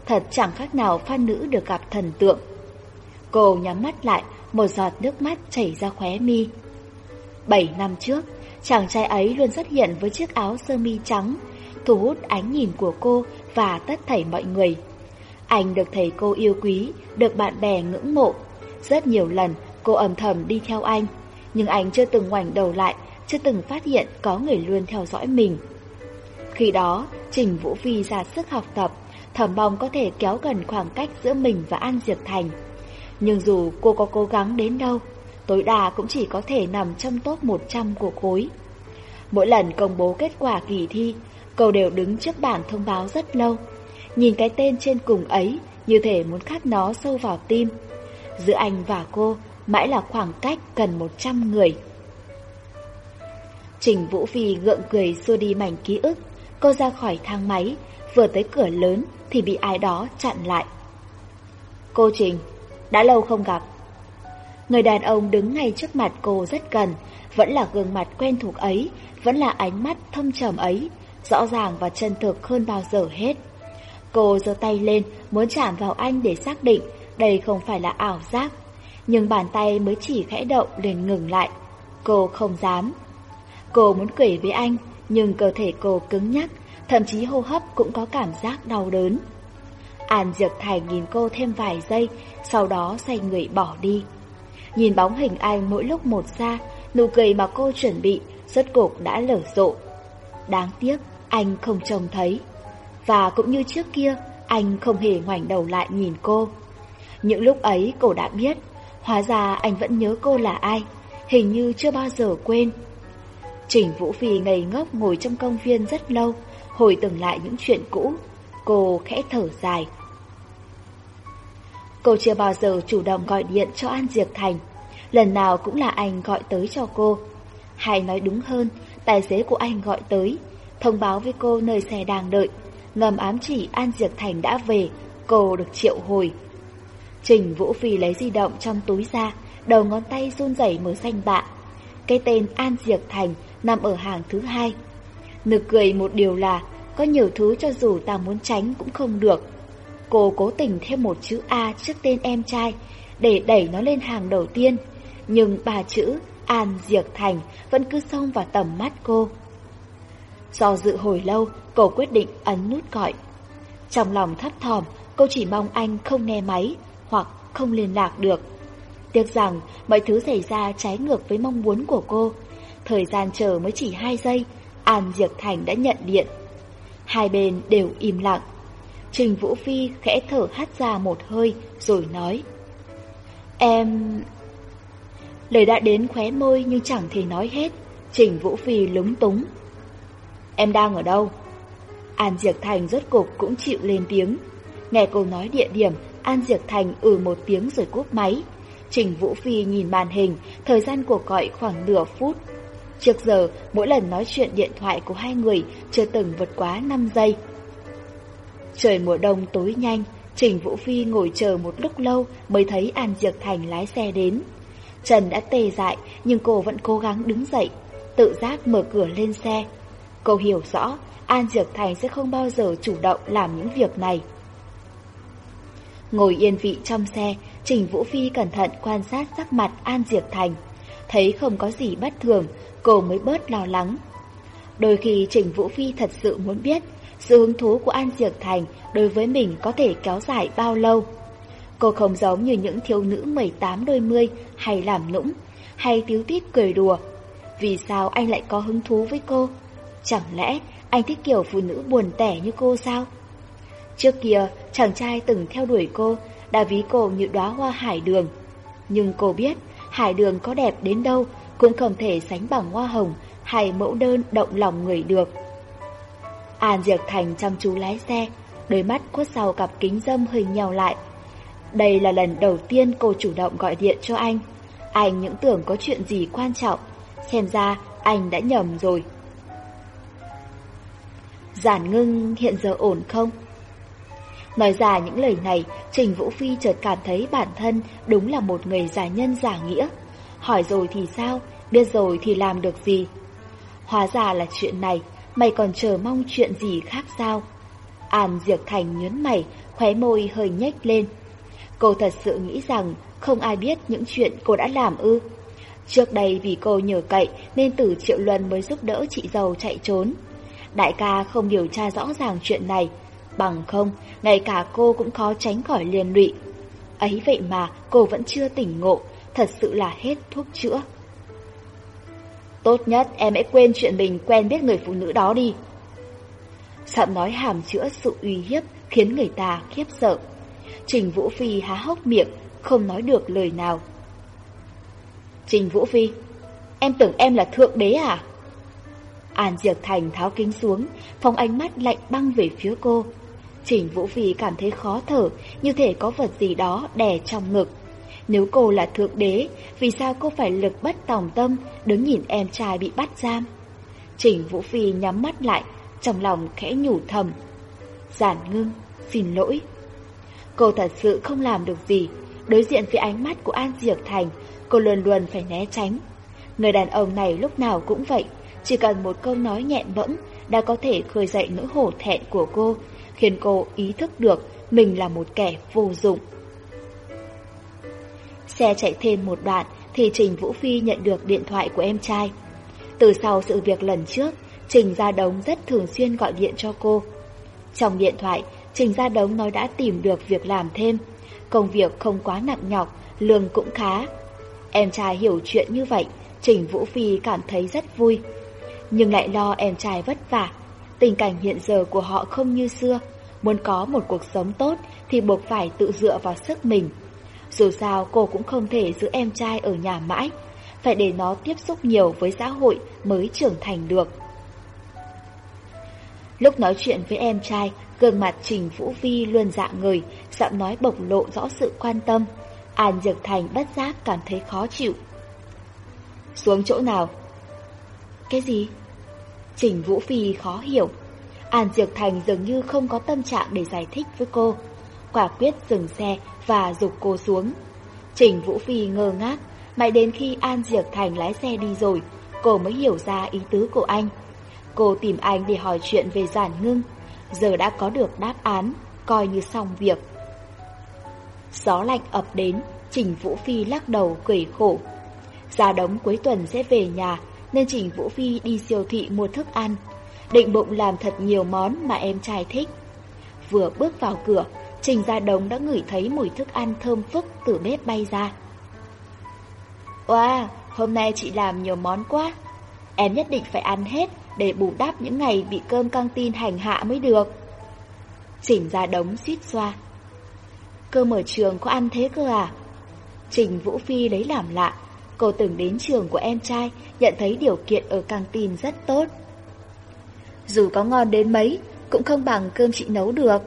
Thật chẳng khác nào phan nữ được gặp thần tượng. Cô nhắm mắt lại, một giọt nước mắt chảy ra khóe mi. Bảy năm trước, chàng trai ấy luôn xuất hiện với chiếc áo sơ mi trắng, thu hút ánh nhìn của cô và tất thảy mọi người. Anh được thầy cô yêu quý, được bạn bè ngưỡng mộ. Rất nhiều lần cô âm thầm đi theo anh, nhưng anh chưa từng ngoảnh đầu lại, chưa từng phát hiện có người luôn theo dõi mình. Khi đó, Trình Vũ Phi ra sức học tập, thầm mong có thể kéo gần khoảng cách giữa mình và An Diệp Thành. Nhưng dù cô có cố gắng đến đâu, tối đa cũng chỉ có thể nằm trong top 100 của khối. Mỗi lần công bố kết quả kỳ thi, cậu đều đứng trước bảng thông báo rất lâu. Nhìn cái tên trên cùng ấy như thể muốn khắc nó sâu vào tim. Giữa anh và cô mãi là khoảng cách gần 100 người. Trình Vũ Phi gượng cười xua đi mảnh ký ức. Cô ra khỏi thang máy, vừa tới cửa lớn thì bị ai đó chặn lại. Cô Trình, đã lâu không gặp. Người đàn ông đứng ngay trước mặt cô rất gần, vẫn là gương mặt quen thuộc ấy, vẫn là ánh mắt thâm trầm ấy, rõ ràng và chân thực hơn bao giờ hết. Cô giơ tay lên, muốn chạm vào anh để xác định đây không phải là ảo giác. Nhưng bàn tay mới chỉ khẽ động liền ngừng lại. Cô không dám. Cô muốn cười với anh, nhưng cơ thể cô cứng nhắc, thậm chí hô hấp cũng có cảm giác đau đớn. An Diệp Thành nhìn cô thêm vài giây, sau đó xoay người bỏ đi. Nhìn bóng hình anh mỗi lúc một xa, nụ cười mà cô chuẩn bị, rốt cuộc đã lở rộ. Đáng tiếc, anh không trông thấy. Và cũng như trước kia, anh không hề ngoảnh đầu lại nhìn cô. Những lúc ấy cô đã biết, hóa ra anh vẫn nhớ cô là ai, hình như chưa bao giờ quên. Trình Vũ Phi ngây ngốc ngồi trong công viên rất lâu, hồi tưởng lại những chuyện cũ. Cô khẽ thở dài. Cô chưa bao giờ chủ động gọi điện cho An Diệp Thành. Lần nào cũng là anh gọi tới cho cô. Hay nói đúng hơn, tài xế của anh gọi tới, thông báo với cô nơi xe đang đợi, ngầm ám chỉ An Diệp Thành đã về, cô được triệu hồi. Trình Vũ Phi lấy di động trong túi ra, đầu ngón tay run rẩy mở danh bạ. Cái tên An Diệp Thành nằm ở hàng thứ hai. Nực cười một điều là, có nhiều thứ cho dù ta muốn tránh cũng không được. Cô cố tình thêm một chữ A trước tên em trai, để đẩy nó lên hàng đầu tiên. Nhưng ba chữ An diệc Thành vẫn cứ xông vào tầm mắt cô. Do dự hồi lâu, cô quyết định ấn nút gọi. Trong lòng thấp thỏm, cô chỉ mong anh không nghe máy hoặc không liên lạc được. Tiếc rằng mọi thứ xảy ra trái ngược với mong muốn của cô. Thời gian chờ mới chỉ 2 giây, An diệc Thành đã nhận điện. Hai bên đều im lặng. Trình Vũ Phi khẽ thở hắt ra một hơi rồi nói. Em... Lời đã đến khóe môi nhưng chẳng thể nói hết. Trình Vũ Phi lúng túng. Em đang ở đâu? An Diệp Thành rốt cục cũng chịu lên tiếng. Nghe cô nói địa điểm, An Diệp Thành ừ một tiếng rồi cúp máy. Trình Vũ Phi nhìn màn hình, thời gian cuộc gọi khoảng nửa phút. Trước giờ, mỗi lần nói chuyện điện thoại của hai người chưa từng vượt quá 5 giây. Trời mùa đông tối nhanh, Trình Vũ Phi ngồi chờ một lúc lâu mới thấy An diệc Thành lái xe đến. Trần đã tê dại nhưng cô vẫn cố gắng đứng dậy, tự giác mở cửa lên xe. Cô hiểu rõ An Diệp Thành sẽ không bao giờ chủ động làm những việc này. Ngồi yên vị trong xe, Trình Vũ Phi cẩn thận quan sát sắc mặt An Diệp Thành. Thấy không có gì bất thường, cô mới bớt lo lắng. Đôi khi Trình Vũ Phi thật sự muốn biết sự hứng thú của An Diệp Thành đối với mình có thể kéo dài bao lâu. Cô không giống như những thiếu nữ 18 đôi mươi hay làm nũng, hay tiếu tít cười đùa. Vì sao anh lại có hứng thú với cô? Chẳng lẽ anh thích kiểu phụ nữ buồn tẻ như cô sao? Trước kia, chàng trai từng theo đuổi cô, đã ví cô như đóa hoa hải đường. Nhưng cô biết, hải đường có đẹp đến đâu cũng không thể sánh bằng hoa hồng hay mẫu đơn động lòng người được. An Diệp Thành chăm chú lái xe, đôi mắt khuất sau cặp kính dâm hơi nhèo lại. Đây là lần đầu tiên cô chủ động gọi điện cho anh. Anh những tưởng có chuyện gì quan trọng, xem ra anh đã nhầm rồi. Giản ngưng hiện giờ ổn không? Nói ra những lời này, Trình Vũ Phi chợt cảm thấy bản thân đúng là một người giả nhân giả nghĩa. Hỏi rồi thì sao, biết rồi thì làm được gì? Hóa ra là chuyện này, mày còn chờ mong chuyện gì khác sao? An Diệp Thành nhớn mày, khóe môi hơi nhếch lên. Cô thật sự nghĩ rằng không ai biết những chuyện cô đã làm ư. Trước đây vì cô nhờ cậy nên Tử Triệu Luân mới giúp đỡ chị giàu chạy trốn. Đại ca không điều tra rõ ràng chuyện này, bằng không, ngay cả cô cũng khó tránh khỏi liên lụy. Ấy vậy mà cô vẫn chưa tỉnh ngộ, thật sự là hết thuốc chữa. Tốt nhất em hãy quên chuyện mình quen biết người phụ nữ đó đi. Giọng nói hàm chữa sự uy hiếp khiến người ta khiếp sợ. Trình Vũ Phi há hốc miệng, không nói được lời nào. Trình Vũ Phi, em tưởng em là thượng đế à? An Diệp Thành tháo kính xuống, phóng ánh mắt lạnh băng về phía cô. Trình Vũ Phi cảm thấy khó thở, như thể có vật gì đó đè trong ngực. Nếu cô là thượng đế, vì sao cô phải lực bất tòng tâm, đứng nhìn em trai bị bắt giam? Trình Vũ Phi nhắm mắt lại, trong lòng khẽ nhủ thầm. Giản ngưng, xin lỗi. Cô thật sự không làm được gì, đối diện với ánh mắt của An Diệp Thành, cô luôn luôn phải né tránh. Người đàn ông này lúc nào cũng vậy, chỉ cần một câu nói nhẹn bẫng đã có thể khơi dậy nỗi hổ thẹn của cô, khiến cô ý thức được mình là một kẻ vô dụng. Xe chạy thêm một đoạn thì Trình Vũ Phi nhận được điện thoại của em trai. Từ sau sự việc lần trước, Trình Gia Đống rất thường xuyên gọi điện cho cô. Trong điện thoại, Trình Gia Đống nói đã tìm được việc làm thêm. Công việc không quá nặng nhọc, lương cũng khá. Em trai hiểu chuyện như vậy, Trình Vũ Phi cảm thấy rất vui. Nhưng lại lo em trai vất vả. Tình cảnh hiện giờ của họ không như xưa. Muốn có một cuộc sống tốt thì buộc phải tự dựa vào sức mình. Dù sao cô cũng không thể giữ em trai ở nhà mãi, phải để nó tiếp xúc nhiều với xã hội mới trưởng thành được. Lúc nói chuyện với em trai, gương mặt Trình Vũ Vi luôn dạng người, giọng nói bộc lộ rõ sự quan tâm. An Dược Thành bất giác cảm thấy khó chịu. Xuống chỗ nào? Cái gì? Trình Vũ Phi khó hiểu. An Diệp Thành dường như không có tâm trạng để giải thích với cô. Quả quyết dừng xe và dục cô xuống. Trình Vũ Phi ngơ ngác, mãi đến khi An Diệp Thành lái xe đi rồi, cô mới hiểu ra ý tứ của anh. Cô tìm anh để hỏi chuyện về giản ngưng, giờ đã có được đáp án, coi như xong việc. Gió lạnh ập đến, Trình Vũ Phi lắc đầu cười khổ. Ra đống cuối tuần sẽ về nhà, nên Trình Vũ Phi đi siêu thị mua thức ăn. Định bụng làm thật nhiều món mà em trai thích. Vừa bước vào cửa, Trình Gia Đống đã ngửi thấy mùi thức ăn thơm phức từ bếp bay ra. Wow, hôm nay chị làm nhiều món quá. Em nhất định phải ăn hết để bù đắp những ngày bị cơm căng tin hành hạ mới được. Trình Gia Đống suýt xoa. Cơm ở trường có ăn thế cơ à? Trình Vũ Phi lấy làm lạ. Cô từng đến trường của em trai, nhận thấy điều kiện ở căng tin rất tốt. Dù có ngon đến mấy, cũng không bằng cơm chị nấu được.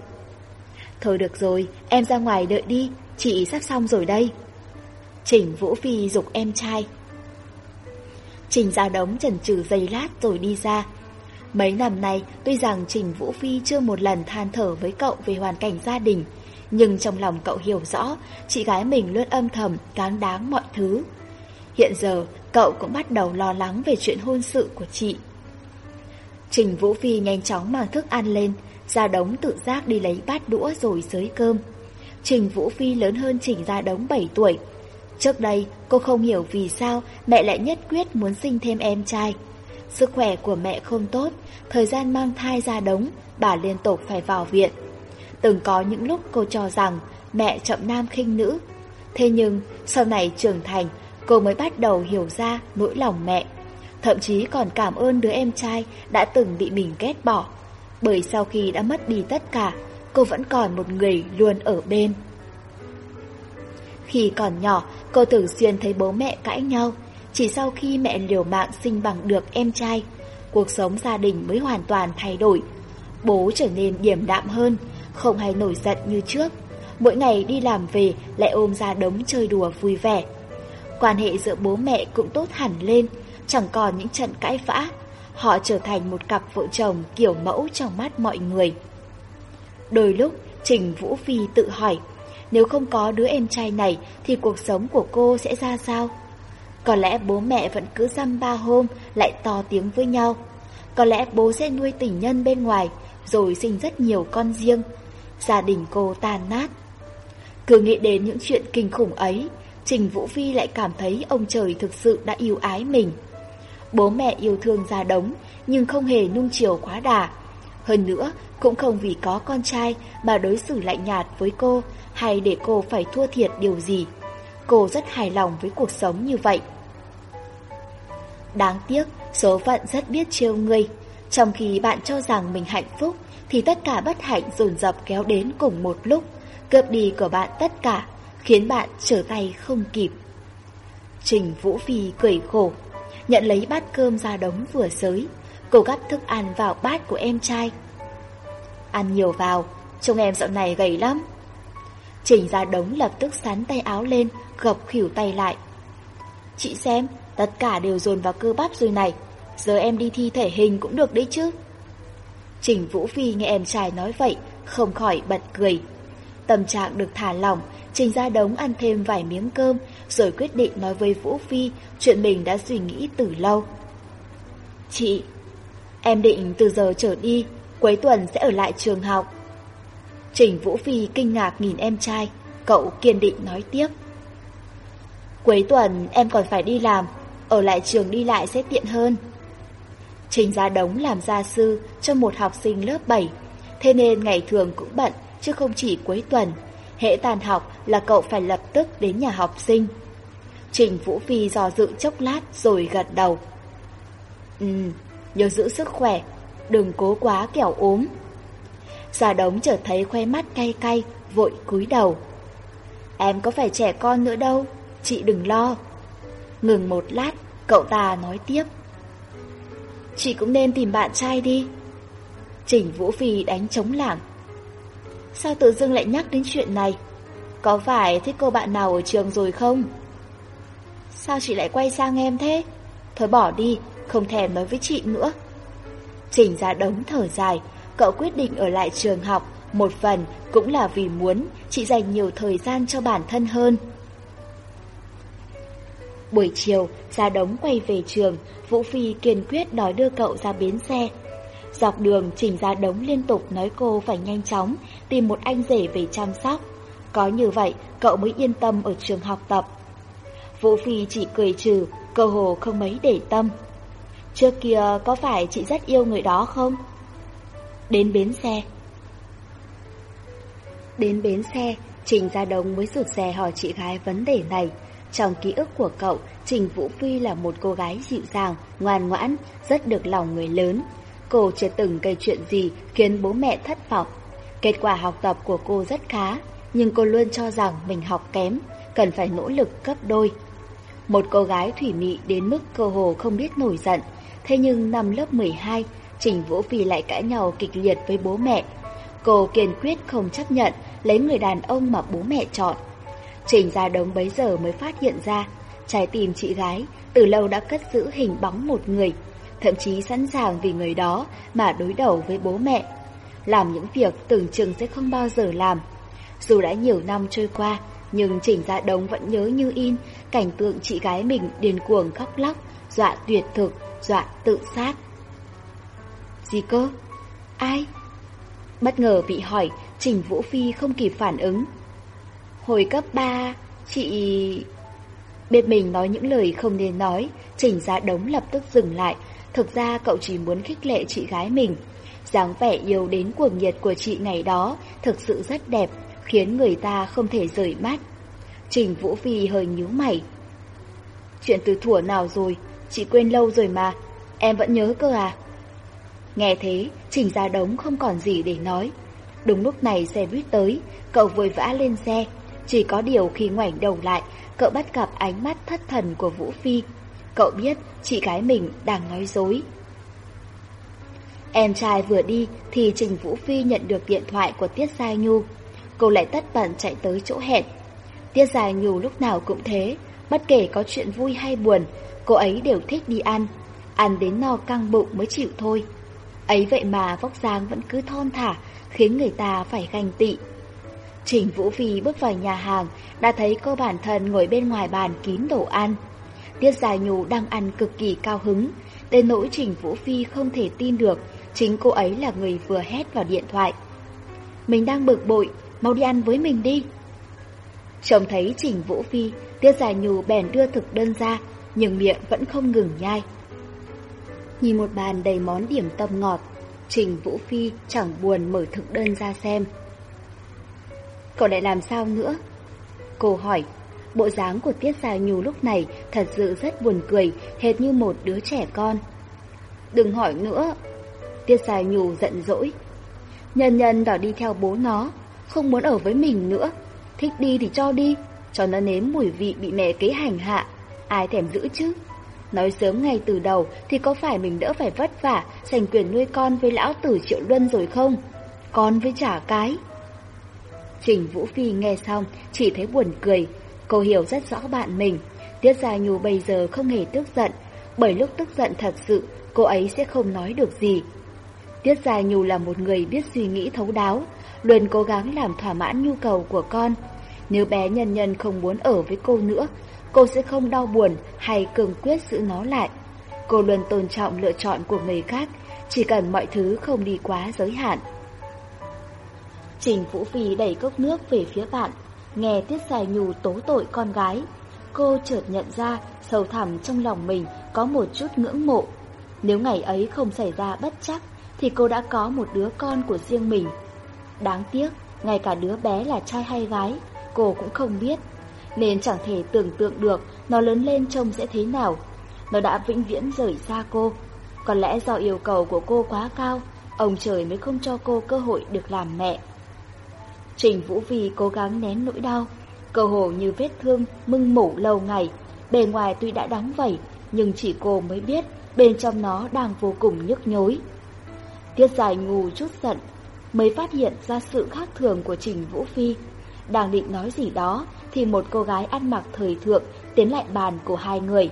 Thôi được rồi, em ra ngoài đợi đi, chị sắp xong rồi đây. Trình Vũ Phi dục em trai. Trình ra đống chần chừ giây lát rồi đi ra. Mấy năm nay, tuy rằng Trình Vũ Phi chưa một lần than thở với cậu về hoàn cảnh gia đình, nhưng trong lòng cậu hiểu rõ, chị gái mình luôn âm thầm, cán đáng mọi thứ. Hiện giờ, cậu cũng bắt đầu lo lắng về chuyện hôn sự của chị. Trình Vũ Phi nhanh chóng mang thức ăn lên, Gia Đống tự giác đi lấy bát đũa rồi xới cơm. Trình Vũ Phi lớn hơn Trình Gia Đống 7 tuổi. Trước đây, cô không hiểu vì sao mẹ lại nhất quyết muốn sinh thêm em trai. Sức khỏe của mẹ không tốt, thời gian mang thai Gia Đống, bà liên tục phải vào viện. Từng có những lúc cô cho rằng mẹ chậm nam khinh nữ. Thế nhưng, sau này trưởng thành, cô mới bắt đầu hiểu ra nỗi lòng mẹ. Thậm chí còn cảm ơn đứa em trai đã từng bị mình ghét bỏ. Bởi sau khi đã mất đi tất cả, cô vẫn còn một người luôn ở bên. Khi còn nhỏ, cô thường xuyên thấy bố mẹ cãi nhau. Chỉ sau khi mẹ liều mạng sinh bằng được em trai, cuộc sống gia đình mới hoàn toàn thay đổi. Bố trở nên điềm đạm hơn, không hay nổi giận như trước. Mỗi ngày đi làm về lại ôm ra đống chơi đùa vui vẻ. Quan hệ giữa bố mẹ cũng tốt hẳn lên, chẳng còn những trận cãi vã. Họ trở thành một cặp vợ chồng kiểu mẫu trong mắt mọi người. Đôi lúc, Trình Vũ Phi tự hỏi, nếu không có đứa em trai này thì cuộc sống của cô sẽ ra sao? Có lẽ bố mẹ vẫn cứ dăm ba hôm lại to tiếng với nhau. Có lẽ bố sẽ nuôi tình nhân bên ngoài rồi sinh rất nhiều con riêng. Gia đình cô tan nát. Cứ nghĩ đến những chuyện kinh khủng ấy, Trình Vũ Phi lại cảm thấy ông trời thực sự đã yêu ái mình. Bố mẹ yêu thương ra Đống, nhưng không hề nung chiều quá đà. Hơn nữa, cũng không vì có con trai mà đối xử lạnh nhạt với cô hay để cô phải thua thiệt điều gì. Cô rất hài lòng với cuộc sống như vậy. Đáng tiếc, số phận rất biết trêu ngươi. Trong khi bạn cho rằng mình hạnh phúc, thì tất cả bất hạnh dồn dập kéo đến cùng một lúc, cướp đi của bạn tất cả, khiến bạn trở tay không kịp. Trình Vũ Phi cười khổ, nhận lấy bát cơm ra đống vừa sới. cô gắp thức ăn vào bát của em trai. Ăn nhiều vào, trông em dạo này gầy lắm. Trình ra đống lập tức sắn tay áo lên, gập khỉu tay lại. Chị xem, tất cả đều dồn vào cơ bắp rồi này, giờ em đi thi thể hình cũng được đấy chứ. Trình Vũ Phi nghe em trai nói vậy, không khỏi bật cười. Tâm trạng được thả lỏng, Trình ra đống ăn thêm vài miếng cơm, rồi quyết định nói với Vũ Phi chuyện mình đã suy nghĩ từ lâu. Chị, em định từ giờ trở đi, cuối tuần sẽ ở lại trường học. Trình Vũ Phi kinh ngạc nhìn em trai, cậu kiên định nói tiếp. Cuối tuần em còn phải đi làm, ở lại trường đi lại sẽ tiện hơn. Trình Gia Đống làm gia sư cho một học sinh lớp 7, thế nên ngày thường cũng bận, chứ không chỉ cuối tuần. Hễ tàn học là cậu phải lập tức đến nhà học sinh. Trình Vũ Phi dò dự chốc lát rồi gật đầu. Ừ, nhớ giữ sức khỏe, đừng cố quá kẻo ốm. Già Đống chợt thấy khoe mắt cay cay, vội cúi đầu. Em có phải trẻ con nữa đâu, chị đừng lo. Ngừng một lát, cậu ta nói tiếp. Chị cũng nên tìm bạn trai đi. Trình Vũ Phi đánh trống lảng. Sao tự dưng lại nhắc đến chuyện này? Có phải thích cô bạn nào ở trường rồi không? Sao chị lại quay sang em thế? Thôi bỏ đi, không thèm nói với chị nữa. Trình ra đống thở dài, cậu quyết định ở lại trường học, một phần cũng là vì muốn chị dành nhiều thời gian cho bản thân hơn. Buổi chiều, ra đống quay về trường, Vũ Phi kiên quyết đòi đưa cậu ra bến xe. Dọc đường, Trình Gia Đống liên tục nói cô phải nhanh chóng tìm một anh rể về chăm sóc. Có như vậy, cậu mới yên tâm ở trường học tập. Vũ Phi chỉ cười trừ, cơ hồ không mấy để tâm. Trước kia có phải chị rất yêu người đó không? Đến bến xe. Đến bến xe, Trình Gia Đông mới rụt rè hỏi chị gái vấn đề này. Trong ký ức của cậu, Trình Vũ Phi là một cô gái dịu dàng, ngoan ngoãn, rất được lòng người lớn. Cô chưa từng gây chuyện gì khiến bố mẹ thất vọng. Kết quả học tập của cô rất khá, nhưng cô luôn cho rằng mình học kém, cần phải nỗ lực gấp đôi. Một cô gái thủy mị đến mức cơ hồ không biết nổi giận, thế nhưng năm lớp 12, Trình Vũ Phi lại cãi nhau kịch liệt với bố mẹ. Cô kiên quyết không chấp nhận lấy người đàn ông mà bố mẹ chọn. Trình ra đống bấy giờ mới phát hiện ra, trái tim chị gái từ lâu đã cất giữ hình bóng một người, thậm chí sẵn sàng vì người đó mà đối đầu với bố mẹ. Làm những việc tưởng chừng sẽ không bao giờ làm. Dù đã nhiều năm trôi qua, nhưng Trình Gia Đống vẫn nhớ như in cảnh tượng chị gái mình điên cuồng khóc lóc, dọa tuyệt thực, dọa tự sát. Gì cơ? Ai? Bất ngờ bị hỏi, Trình Vũ Phi không kịp phản ứng. Hồi cấp 3, chị... Biết mình nói những lời không nên nói, Trình Gia Đống lập tức dừng lại. Thực ra cậu chỉ muốn khích lệ chị gái mình. dáng vẻ yêu đến cuồng nhiệt của chị ngày đó thực sự rất đẹp, khiến người ta không thể rời mắt. Trình Vũ Phi hơi nhíu mày. Chuyện từ thuở nào rồi, chị quên lâu rồi mà, em vẫn nhớ cơ à? Nghe thế, Trình ra Đống không còn gì để nói. Đúng lúc này xe buýt tới, cậu vội vã lên xe. Chỉ có điều khi ngoảnh đầu lại, cậu bắt gặp ánh mắt thất thần của Vũ Phi. Cậu biết chị gái mình đang nói dối. Em trai vừa đi thì Trình Vũ Phi nhận được điện thoại của Tiết Giai Nhu. Cô lại tất bẩn chạy tới chỗ hẹn. Tiết Giai Nhu lúc nào cũng thế, bất kể có chuyện vui hay buồn, cô ấy đều thích đi ăn. Ăn đến no căng bụng mới chịu thôi. Ấy vậy mà vóc dáng vẫn cứ thon thả, khiến người ta phải ganh tị. Trình Vũ Phi bước vào nhà hàng, đã thấy cô bản thân ngồi bên ngoài bàn kín đồ ăn. Tiết Dài Nhù đang ăn cực kỳ cao hứng, đến nỗi Trình Vũ Phi không thể tin được chính cô ấy là người vừa hét vào điện thoại. Mình đang bực bội, mau đi ăn với mình đi. Trông thấy Trình Vũ Phi, Tiết Dài Nhù bèn đưa thực đơn ra, nhưng miệng vẫn không ngừng nhai. Nhìn một bàn đầy món điểm tâm ngọt, Trình Vũ Phi chẳng buồn mở thực đơn ra xem. Cậu lại làm sao nữa? Cô hỏi, bộ dáng của Tiết Gia Nhu lúc này thật sự rất buồn cười, hệt như một đứa trẻ con. Đừng hỏi nữa. Tiết Gia Nhu giận dỗi. Nhân nhân đỏ đi theo bố nó, không muốn ở với mình nữa. Thích đi thì cho đi, cho nó nếm mùi vị bị mẹ kế hành hạ. Ai thèm giữ chứ? Nói sớm ngay từ đầu thì có phải mình đỡ phải vất vả giành quyền nuôi con với lão tử triệu luân rồi không? Con với trả cái. Trình Vũ Phi nghe xong chỉ thấy buồn cười. Cô hiểu rất rõ bạn mình. Tiết Gia Nhu bây giờ không hề tức giận, bởi lúc tức giận thật sự cô ấy sẽ không nói được gì. Tiết Gia Nhu là một người biết suy nghĩ thấu đáo, luôn cố gắng làm thỏa mãn nhu cầu của con. Nếu bé nhân nhân không muốn ở với cô nữa cô sẽ không đau buồn hay cường quyết giữ nó lại. Cô luôn tôn trọng lựa chọn của người khác, chỉ cần mọi thứ không đi quá giới hạn. Trình Vũ Phi đẩy cốc nước về phía bạn, nghe Tiết Dài Nhù tố tội con gái. Cô chợt nhận ra sâu thẳm trong lòng mình có một chút ngưỡng mộ. Nếu ngày ấy không xảy ra bất chắc, thì cô đã có một đứa con của riêng mình. Đáng tiếc, ngay cả đứa bé là trai hay gái, cô cũng không biết. Nên chẳng thể tưởng tượng được nó lớn lên trông sẽ thế nào. Nó đã vĩnh viễn rời xa cô. Có lẽ do yêu cầu của cô quá cao, ông trời mới không cho cô cơ hội được làm mẹ. Trình Vũ Vi cố gắng nén nỗi đau, cơ hồ như vết thương mưng mủ lâu ngày. Bề ngoài tuy đã đóng vẩy, nhưng chỉ cô mới biết bên trong nó đang vô cùng nhức nhối. Tiết dài ngù chút giận, mới phát hiện ra sự khác thường của Trình Vũ Phi. Đang định nói gì đó, thì một cô gái ăn mặc thời thượng tiến lại bàn của hai người.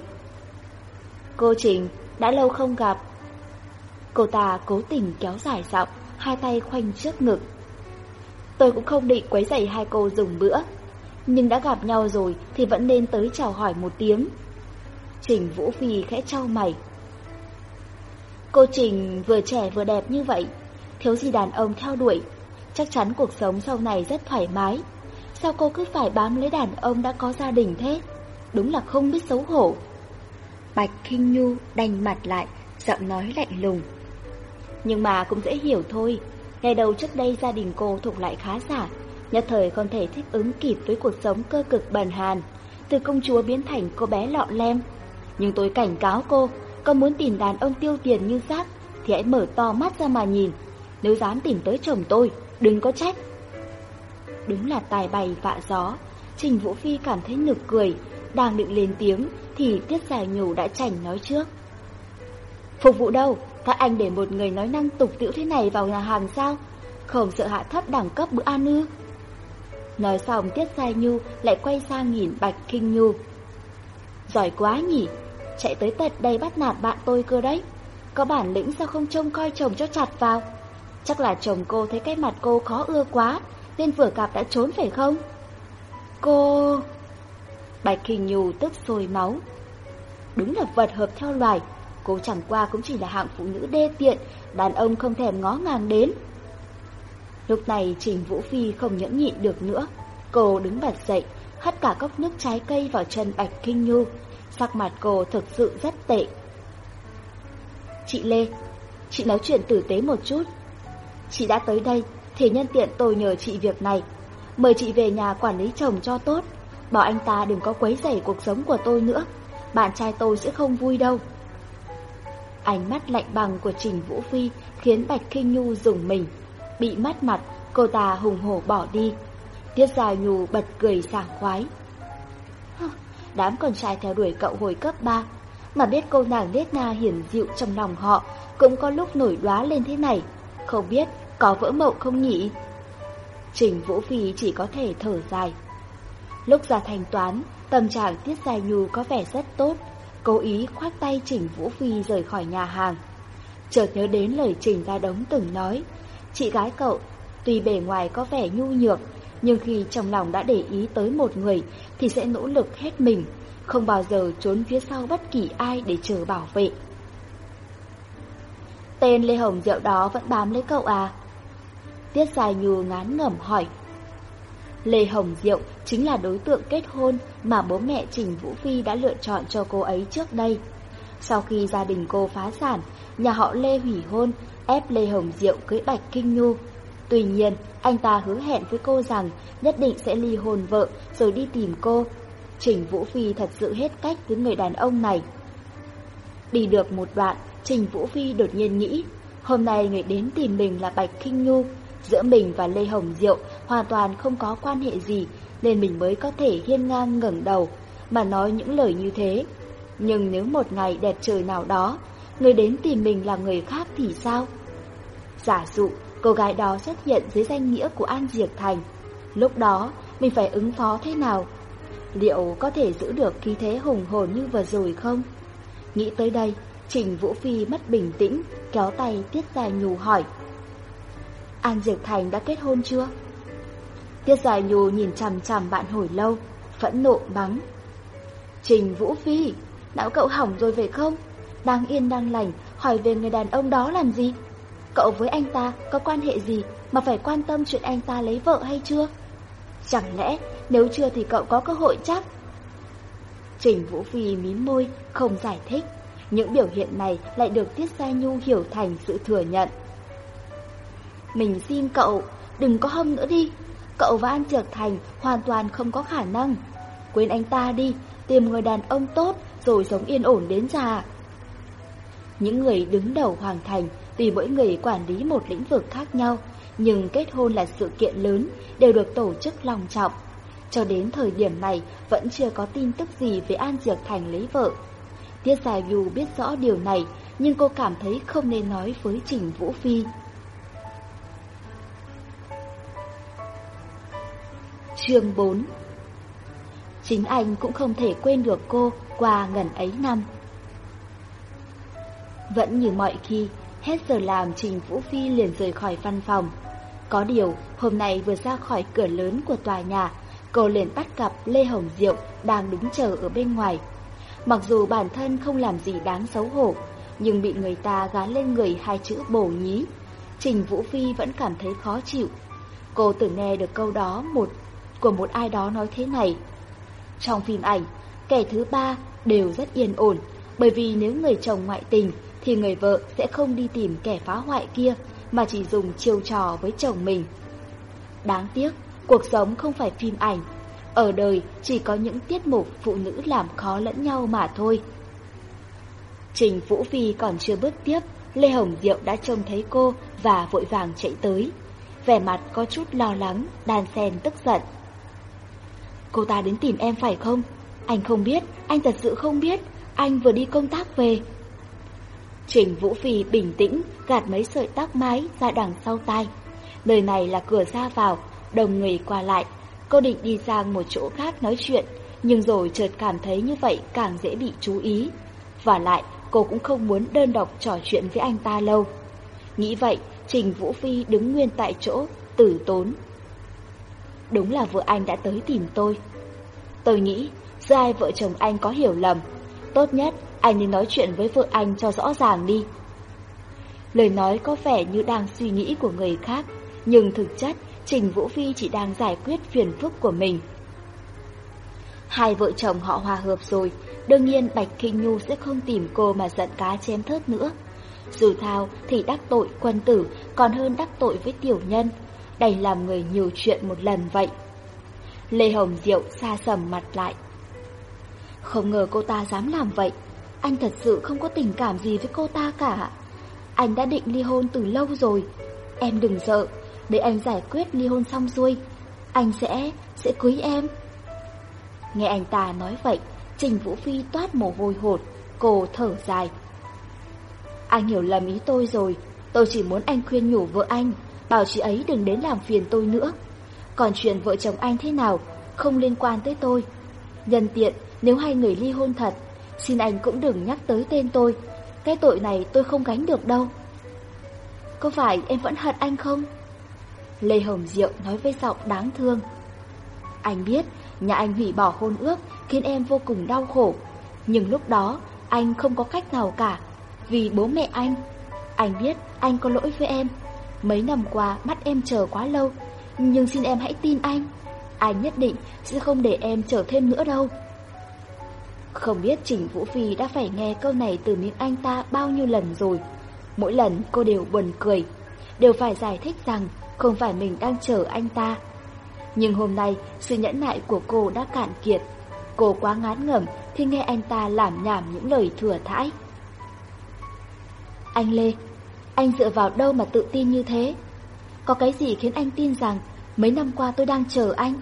Cô Trình, đã lâu không gặp. Cô ta cố tình kéo dài giọng, hai tay khoanh trước ngực. Tôi cũng không định quấy rầy hai cô dùng bữa, nhưng đã gặp nhau rồi thì vẫn nên tới chào hỏi một tiếng. Trình Vũ Phi khẽ trao mày. Cô Trình vừa trẻ vừa đẹp như vậy, thiếu gì đàn ông theo đuổi, chắc chắn cuộc sống sau này rất thoải mái. Sao cô cứ phải bám lấy đàn ông đã có gia đình thế? Đúng là không biết xấu hổ. Bạch Kinh Nhu đành mặt lại, giọng nói lạnh lùng. Nhưng mà cũng dễ hiểu thôi, ngày đầu trước đây gia đình cô thuộc lại khá giả, nhất thời không thể thích ứng kịp với cuộc sống cơ cực bần hàn, từ công chúa biến thành cô bé lọ lem. Nhưng tôi cảnh cáo cô, có muốn tìm đàn ông tiêu tiền như rác thì hãy mở to mắt ra mà nhìn. Nếu dám tìm tới chồng tôi, đừng có trách. Đúng là tài bày vạ gió, Trình Vũ Phi cảm thấy nực cười, đang định lên tiếng thì Tiết Giải Nhủ đã chảnh nói trước. Phục vụ đâu? Các anh để một người nói năng tục tiễu thế này vào nhà hàng sao? Không sợ hạ thấp đẳng cấp bữa ăn ư? Nói xong Tiết Giai Nhu lại quay sang nhìn Bạch Kinh Nhu. Giỏi quá nhỉ, chạy tới tận đây bắt nạt bạn tôi cơ đấy. Có bản lĩnh sao không trông coi chồng cho chặt vào? Chắc là chồng cô thấy cái mặt cô khó ưa quá, nên vừa gặp đã trốn phải không? Cô... Bạch Kinh Nhu tức sôi máu. Đúng là vật hợp theo loài, cô chẳng qua cũng chỉ là hạng phụ nữ đê tiện, đàn ông không thèm ngó ngàng đến. Lúc này Trình Vũ Phi không nhẫn nhịn được nữa, cô đứng bật dậy, hất cả cốc nước trái cây vào chân Bạch Kinh Nhu, sắc mặt cô thực sự rất tệ. Chị Lê, chị nói chuyện tử tế một chút. Chị đã tới đây, thì nhân tiện tôi nhờ chị việc này. Mời chị về nhà quản lý chồng cho tốt, bảo anh ta đừng có quấy rầy cuộc sống của tôi nữa. Bạn trai tôi sẽ không vui đâu. Ánh mắt lạnh bằng của Trình Vũ Phi khiến Bạch Kinh Nhu dùng mình. Bị mất mặt, cô ta hùng hổ bỏ đi. Tiết Giao Nhu bật cười sảng khoái. Đám con trai theo đuổi cậu hồi cấp 3, mà biết cô nàng Liết Na hiển dịu trong lòng họ, cũng có lúc nổi đoá lên thế này. Không biết có vỡ mộng không nhỉ? Trình Vũ Phi chỉ có thể thở dài. Lúc ra thanh toán, tâm trạng Tiết gia Nhu có vẻ rất tốt, cố ý khoác tay Trình Vũ Phi rời khỏi nhà hàng. Chợt nhớ đến lời Trình Gia Đống từng nói, chị gái cậu, tuy bề ngoài có vẻ nhu nhược, nhưng khi trong lòng đã để ý tới một người thì sẽ nỗ lực hết mình, không bao giờ trốn phía sau bất kỳ ai để chờ bảo vệ. Tên Lê Hồng Diệu đó vẫn bám lấy cậu à? Tiết Dài Nhu ngán ngẩm hỏi. Lê Hồng Diệu chính là đối tượng kết hôn mà bố mẹ Trình Vũ Phi đã lựa chọn cho cô ấy trước đây. Sau khi gia đình cô phá sản, nhà họ Lê hủy hôn, ép Lê Hồng Diệu cưới Bạch Kinh Nhu. Tuy nhiên, anh ta hứa hẹn với cô rằng nhất định sẽ ly hôn vợ rồi đi tìm cô. Trình Vũ Phi thật sự hết cách với người đàn ông này. Đi được một đoạn, Trình Vũ Phi đột nhiên nghĩ, hôm nay người đến tìm mình là Bạch Kinh Nhu, giữa mình và Lê Hồng Diệu hoàn toàn không có quan hệ gì, nên mình mới có thể hiên ngang ngẩng đầu, mà nói những lời như thế. Nhưng nếu một ngày đẹp trời nào đó, người đến tìm mình là người khác thì sao? Giả dụ, cô gái đó xuất hiện dưới danh nghĩa của An Diệp Thành. Lúc đó, mình phải ứng phó thế nào? Liệu có thể giữ được khí thế hùng hồn như vừa rồi không? Nghĩ tới đây, Trình Vũ Phi mất bình tĩnh, kéo tay Tiết Dài Nhù hỏi. An Diệp Thành đã kết hôn chưa? Tiết Dài Nhù nhìn chằm chằm bạn hồi lâu, phẫn nộ mắng. Trình Vũ Phi, não cậu hỏng rồi về không? Đang yên đang lành, hỏi về người đàn ông đó làm gì? Cậu với anh ta có quan hệ gì mà phải quan tâm chuyện anh ta lấy vợ hay chưa? Chẳng lẽ nếu chưa thì cậu có cơ hội chắc? Trình Vũ Phi mím môi, không giải thích. Những biểu hiện này lại được Tiết Gia Nhu hiểu thành sự thừa nhận. Mình xin cậu, đừng có hâm nữa đi. Cậu và An trực Thành hoàn toàn không có khả năng. Quên anh ta đi, tìm người đàn ông tốt rồi sống yên ổn đến già. Những người đứng đầu Hoàng Thành tùy mỗi người quản lý một lĩnh vực khác nhau, nhưng kết hôn là sự kiện lớn, đều được tổ chức lòng trọng. Cho đến thời điểm này vẫn chưa có tin tức gì về An trực Thành lấy vợ. Tiết Giải dù biết rõ điều này, nhưng cô cảm thấy không nên nói với Trình Vũ Phi. Chương 4 Chính anh cũng không thể quên được cô qua ngần ấy năm. Vẫn như mọi khi, hết giờ làm Trình Vũ Phi liền rời khỏi văn phòng. Có điều, hôm nay vừa ra khỏi cửa lớn của tòa nhà, cô liền bắt gặp Lê Hồng Diệu đang đứng chờ ở bên ngoài. Mặc dù bản thân không làm gì đáng xấu hổ, nhưng bị người ta gán lên người hai chữ bổ nhí, Trình Vũ Phi vẫn cảm thấy khó chịu. Cô từng nghe được câu đó một của một ai đó nói thế này. Trong phim ảnh, kẻ thứ ba đều rất yên ổn, bởi vì nếu người chồng ngoại tình thì người vợ sẽ không đi tìm kẻ phá hoại kia, mà chỉ dùng chiêu trò với chồng mình. Đáng tiếc, cuộc sống không phải phim ảnh. Ở đời chỉ có những tiết mục phụ nữ làm khó lẫn nhau mà thôi. Trình Vũ Phi còn chưa bước tiếp, Lê Hồng Diệu đã trông thấy cô và vội vàng chạy tới. Vẻ mặt có chút lo lắng, đàn sen tức giận. Cô ta đến tìm em phải không? Anh không biết, anh thật sự không biết, anh vừa đi công tác về. Trình Vũ Phi bình tĩnh, gạt mấy sợi tóc mái ra đằng sau tai. Nơi này là cửa ra vào, đồng người qua lại. Cô định đi sang một chỗ khác nói chuyện, nhưng rồi chợt cảm thấy như vậy càng dễ bị chú ý. Và lại, cô cũng không muốn đơn độc trò chuyện với anh ta lâu. Nghĩ vậy, Trình Vũ Phi đứng nguyên tại chỗ, tử tốn. Đúng là vợ anh đã tới tìm tôi. Tôi nghĩ, giữa hai vợ chồng anh có hiểu lầm. Tốt nhất anh nên nói chuyện với vợ anh cho rõ ràng đi. Lời nói có vẻ như đang suy nghĩ của người khác, nhưng thực chất Trình Vũ Phi chỉ đang giải quyết phiền phức của mình. Hai vợ chồng họ hòa hợp rồi, đương nhiên Bạch Kinh Nhu sẽ không tìm cô mà giận cá chém thớt nữa. Dù thao thì đắc tội quân tử còn hơn đắc tội với tiểu nhân, đành làm người nhiều chuyện một lần vậy. Lê Hồng Diệu xa sầm mặt lại. Không ngờ cô ta dám làm vậy, anh thật sự không có tình cảm gì với cô ta cả. Anh đã định ly hôn từ lâu rồi. Em đừng sợ, để anh giải quyết ly hôn xong xuôi. Anh sẽ, sẽ cưới em. Nghe anh ta nói vậy, Trình Vũ Phi toát mồ hôi hột, cô thở dài. Anh hiểu lầm ý tôi rồi, tôi chỉ muốn anh khuyên nhủ vợ anh, bảo chị ấy đừng đến làm phiền tôi nữa. Còn chuyện vợ chồng anh thế nào, không liên quan tới tôi. Nhân tiện, nếu hai người ly hôn thật, Xin anh cũng đừng nhắc tới tên tôi Cái tội này tôi không gánh được đâu Có phải em vẫn hận anh không? Lê Hồng Diệu nói với giọng đáng thương Anh biết nhà anh hủy bỏ hôn ước khiến em vô cùng đau khổ Nhưng lúc đó anh không có cách nào cả Vì bố mẹ anh Anh biết anh có lỗi với em Mấy năm qua mắt em chờ quá lâu Nhưng xin em hãy tin anh Anh nhất định sẽ không để em chờ thêm nữa đâu không biết Trình Vũ Phi đã phải nghe câu này từ miệng anh ta bao nhiêu lần rồi. Mỗi lần cô đều buồn cười, đều phải giải thích rằng không phải mình đang chờ anh ta. Nhưng hôm nay, sự nhẫn nại của cô đã cạn kiệt. Cô quá ngán ngẩm khi nghe anh ta làm nhảm những lời thừa thãi. Anh Lê, anh dựa vào đâu mà tự tin như thế? Có cái gì khiến anh tin rằng mấy năm qua tôi đang chờ anh?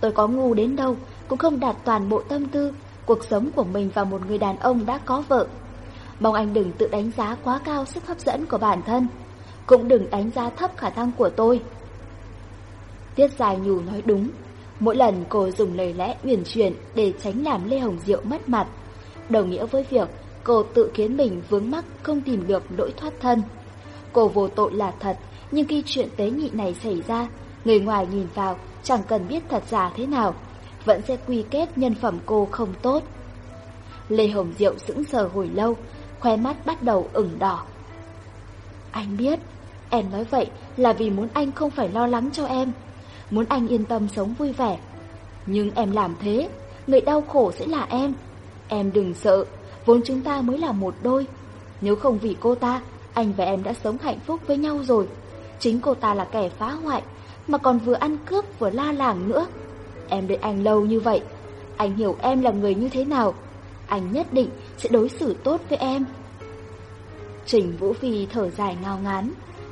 Tôi có ngu đến đâu cũng không đạt toàn bộ tâm tư cuộc sống của mình vào một người đàn ông đã có vợ. Mong anh đừng tự đánh giá quá cao sức hấp dẫn của bản thân, cũng đừng đánh giá thấp khả năng của tôi. Tiết Dài nhủ nói đúng, mỗi lần cô dùng lời lẽ uyển chuyển để tránh làm Lê Hồng Diệu mất mặt, đồng nghĩa với việc cô tự khiến mình vướng mắc không tìm được lỗi thoát thân. Cô vô tội là thật, nhưng khi chuyện tế nhị này xảy ra, người ngoài nhìn vào chẳng cần biết thật giả thế nào, vẫn sẽ quy kết nhân phẩm cô không tốt. Lê Hồng Diệu sững sờ hồi lâu, khoe mắt bắt đầu ửng đỏ. Anh biết, em nói vậy là vì muốn anh không phải lo lắng cho em, muốn anh yên tâm sống vui vẻ. Nhưng em làm thế, người đau khổ sẽ là em. Em đừng sợ, vốn chúng ta mới là một đôi. Nếu không vì cô ta, anh và em đã sống hạnh phúc với nhau rồi. Chính cô ta là kẻ phá hoại, mà còn vừa ăn cướp vừa la làng nữa. Em đợi anh lâu như vậy, anh hiểu em là người như thế nào. Anh nhất định sẽ đối xử tốt với em. Trình Vũ Phi thở dài ngao ngán,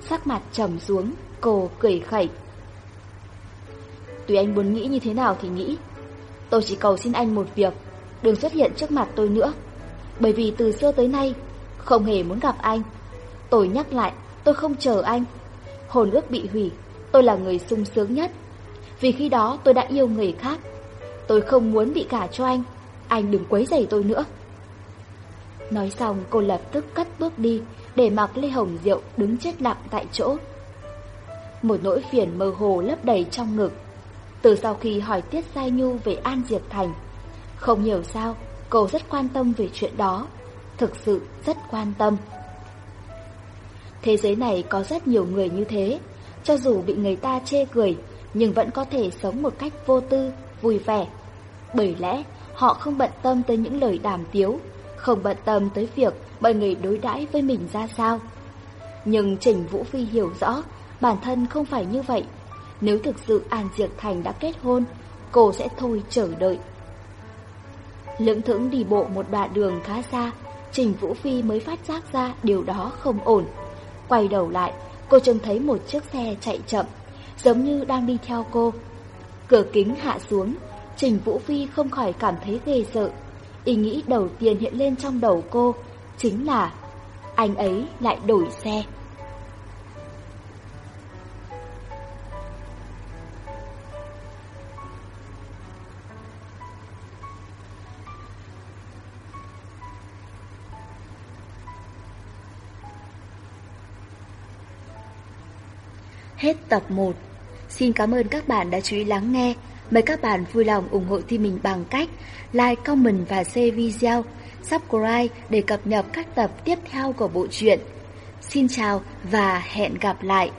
sắc mặt trầm xuống, cô cười khẩy. Tùy anh muốn nghĩ như thế nào thì nghĩ. Tôi chỉ cầu xin anh một việc, đừng xuất hiện trước mặt tôi nữa. Bởi vì từ xưa tới nay, không hề muốn gặp anh. Tôi nhắc lại, tôi không chờ anh. Hồn ước bị hủy, tôi là người sung sướng nhất. Vì khi đó tôi đã yêu người khác. Tôi không muốn bị cả cho anh, anh đừng quấy rầy tôi nữa. Nói xong cô lập tức cất bước đi, để mặc Lê Hồng Diệu đứng chết lặng tại chỗ. Một nỗi phiền mơ hồ lấp đầy trong ngực. Từ sau khi hỏi Tiết Sai Nhu về An Diệp Thành, không hiểu sao cô rất quan tâm về chuyện đó, thực sự rất quan tâm. Thế giới này có rất nhiều người như thế, cho dù bị người ta chê cười, nhưng vẫn có thể sống một cách vô tư, vui vẻ. Bởi lẽ họ không bận tâm tới những lời đàm tiếu, không bận tâm tới việc mọi người đối đãi với mình ra sao. Nhưng Trình Vũ Phi hiểu rõ, bản thân không phải như vậy. Nếu thực sự An Diệp Thành đã kết hôn, cô sẽ thôi chờ đợi. Lưỡng thững đi bộ một đoạn đường khá xa, Trình Vũ Phi mới phát giác ra điều đó không ổn. Quay đầu lại, cô trông thấy một chiếc xe chạy chậm, giống như đang đi theo cô. Cửa kính hạ xuống, Trình Vũ Phi không khỏi cảm thấy ghê sợ. Ý nghĩ đầu tiên hiện lên trong đầu cô chính là anh ấy lại đổi xe. Hết tập 1 Xin cảm ơn các bạn đã chú ý lắng nghe. Mời các bạn vui lòng ủng hộ team mình bằng cách like, comment và share video, subscribe để cập nhật các tập tiếp theo của bộ truyện. Xin chào và hẹn gặp lại!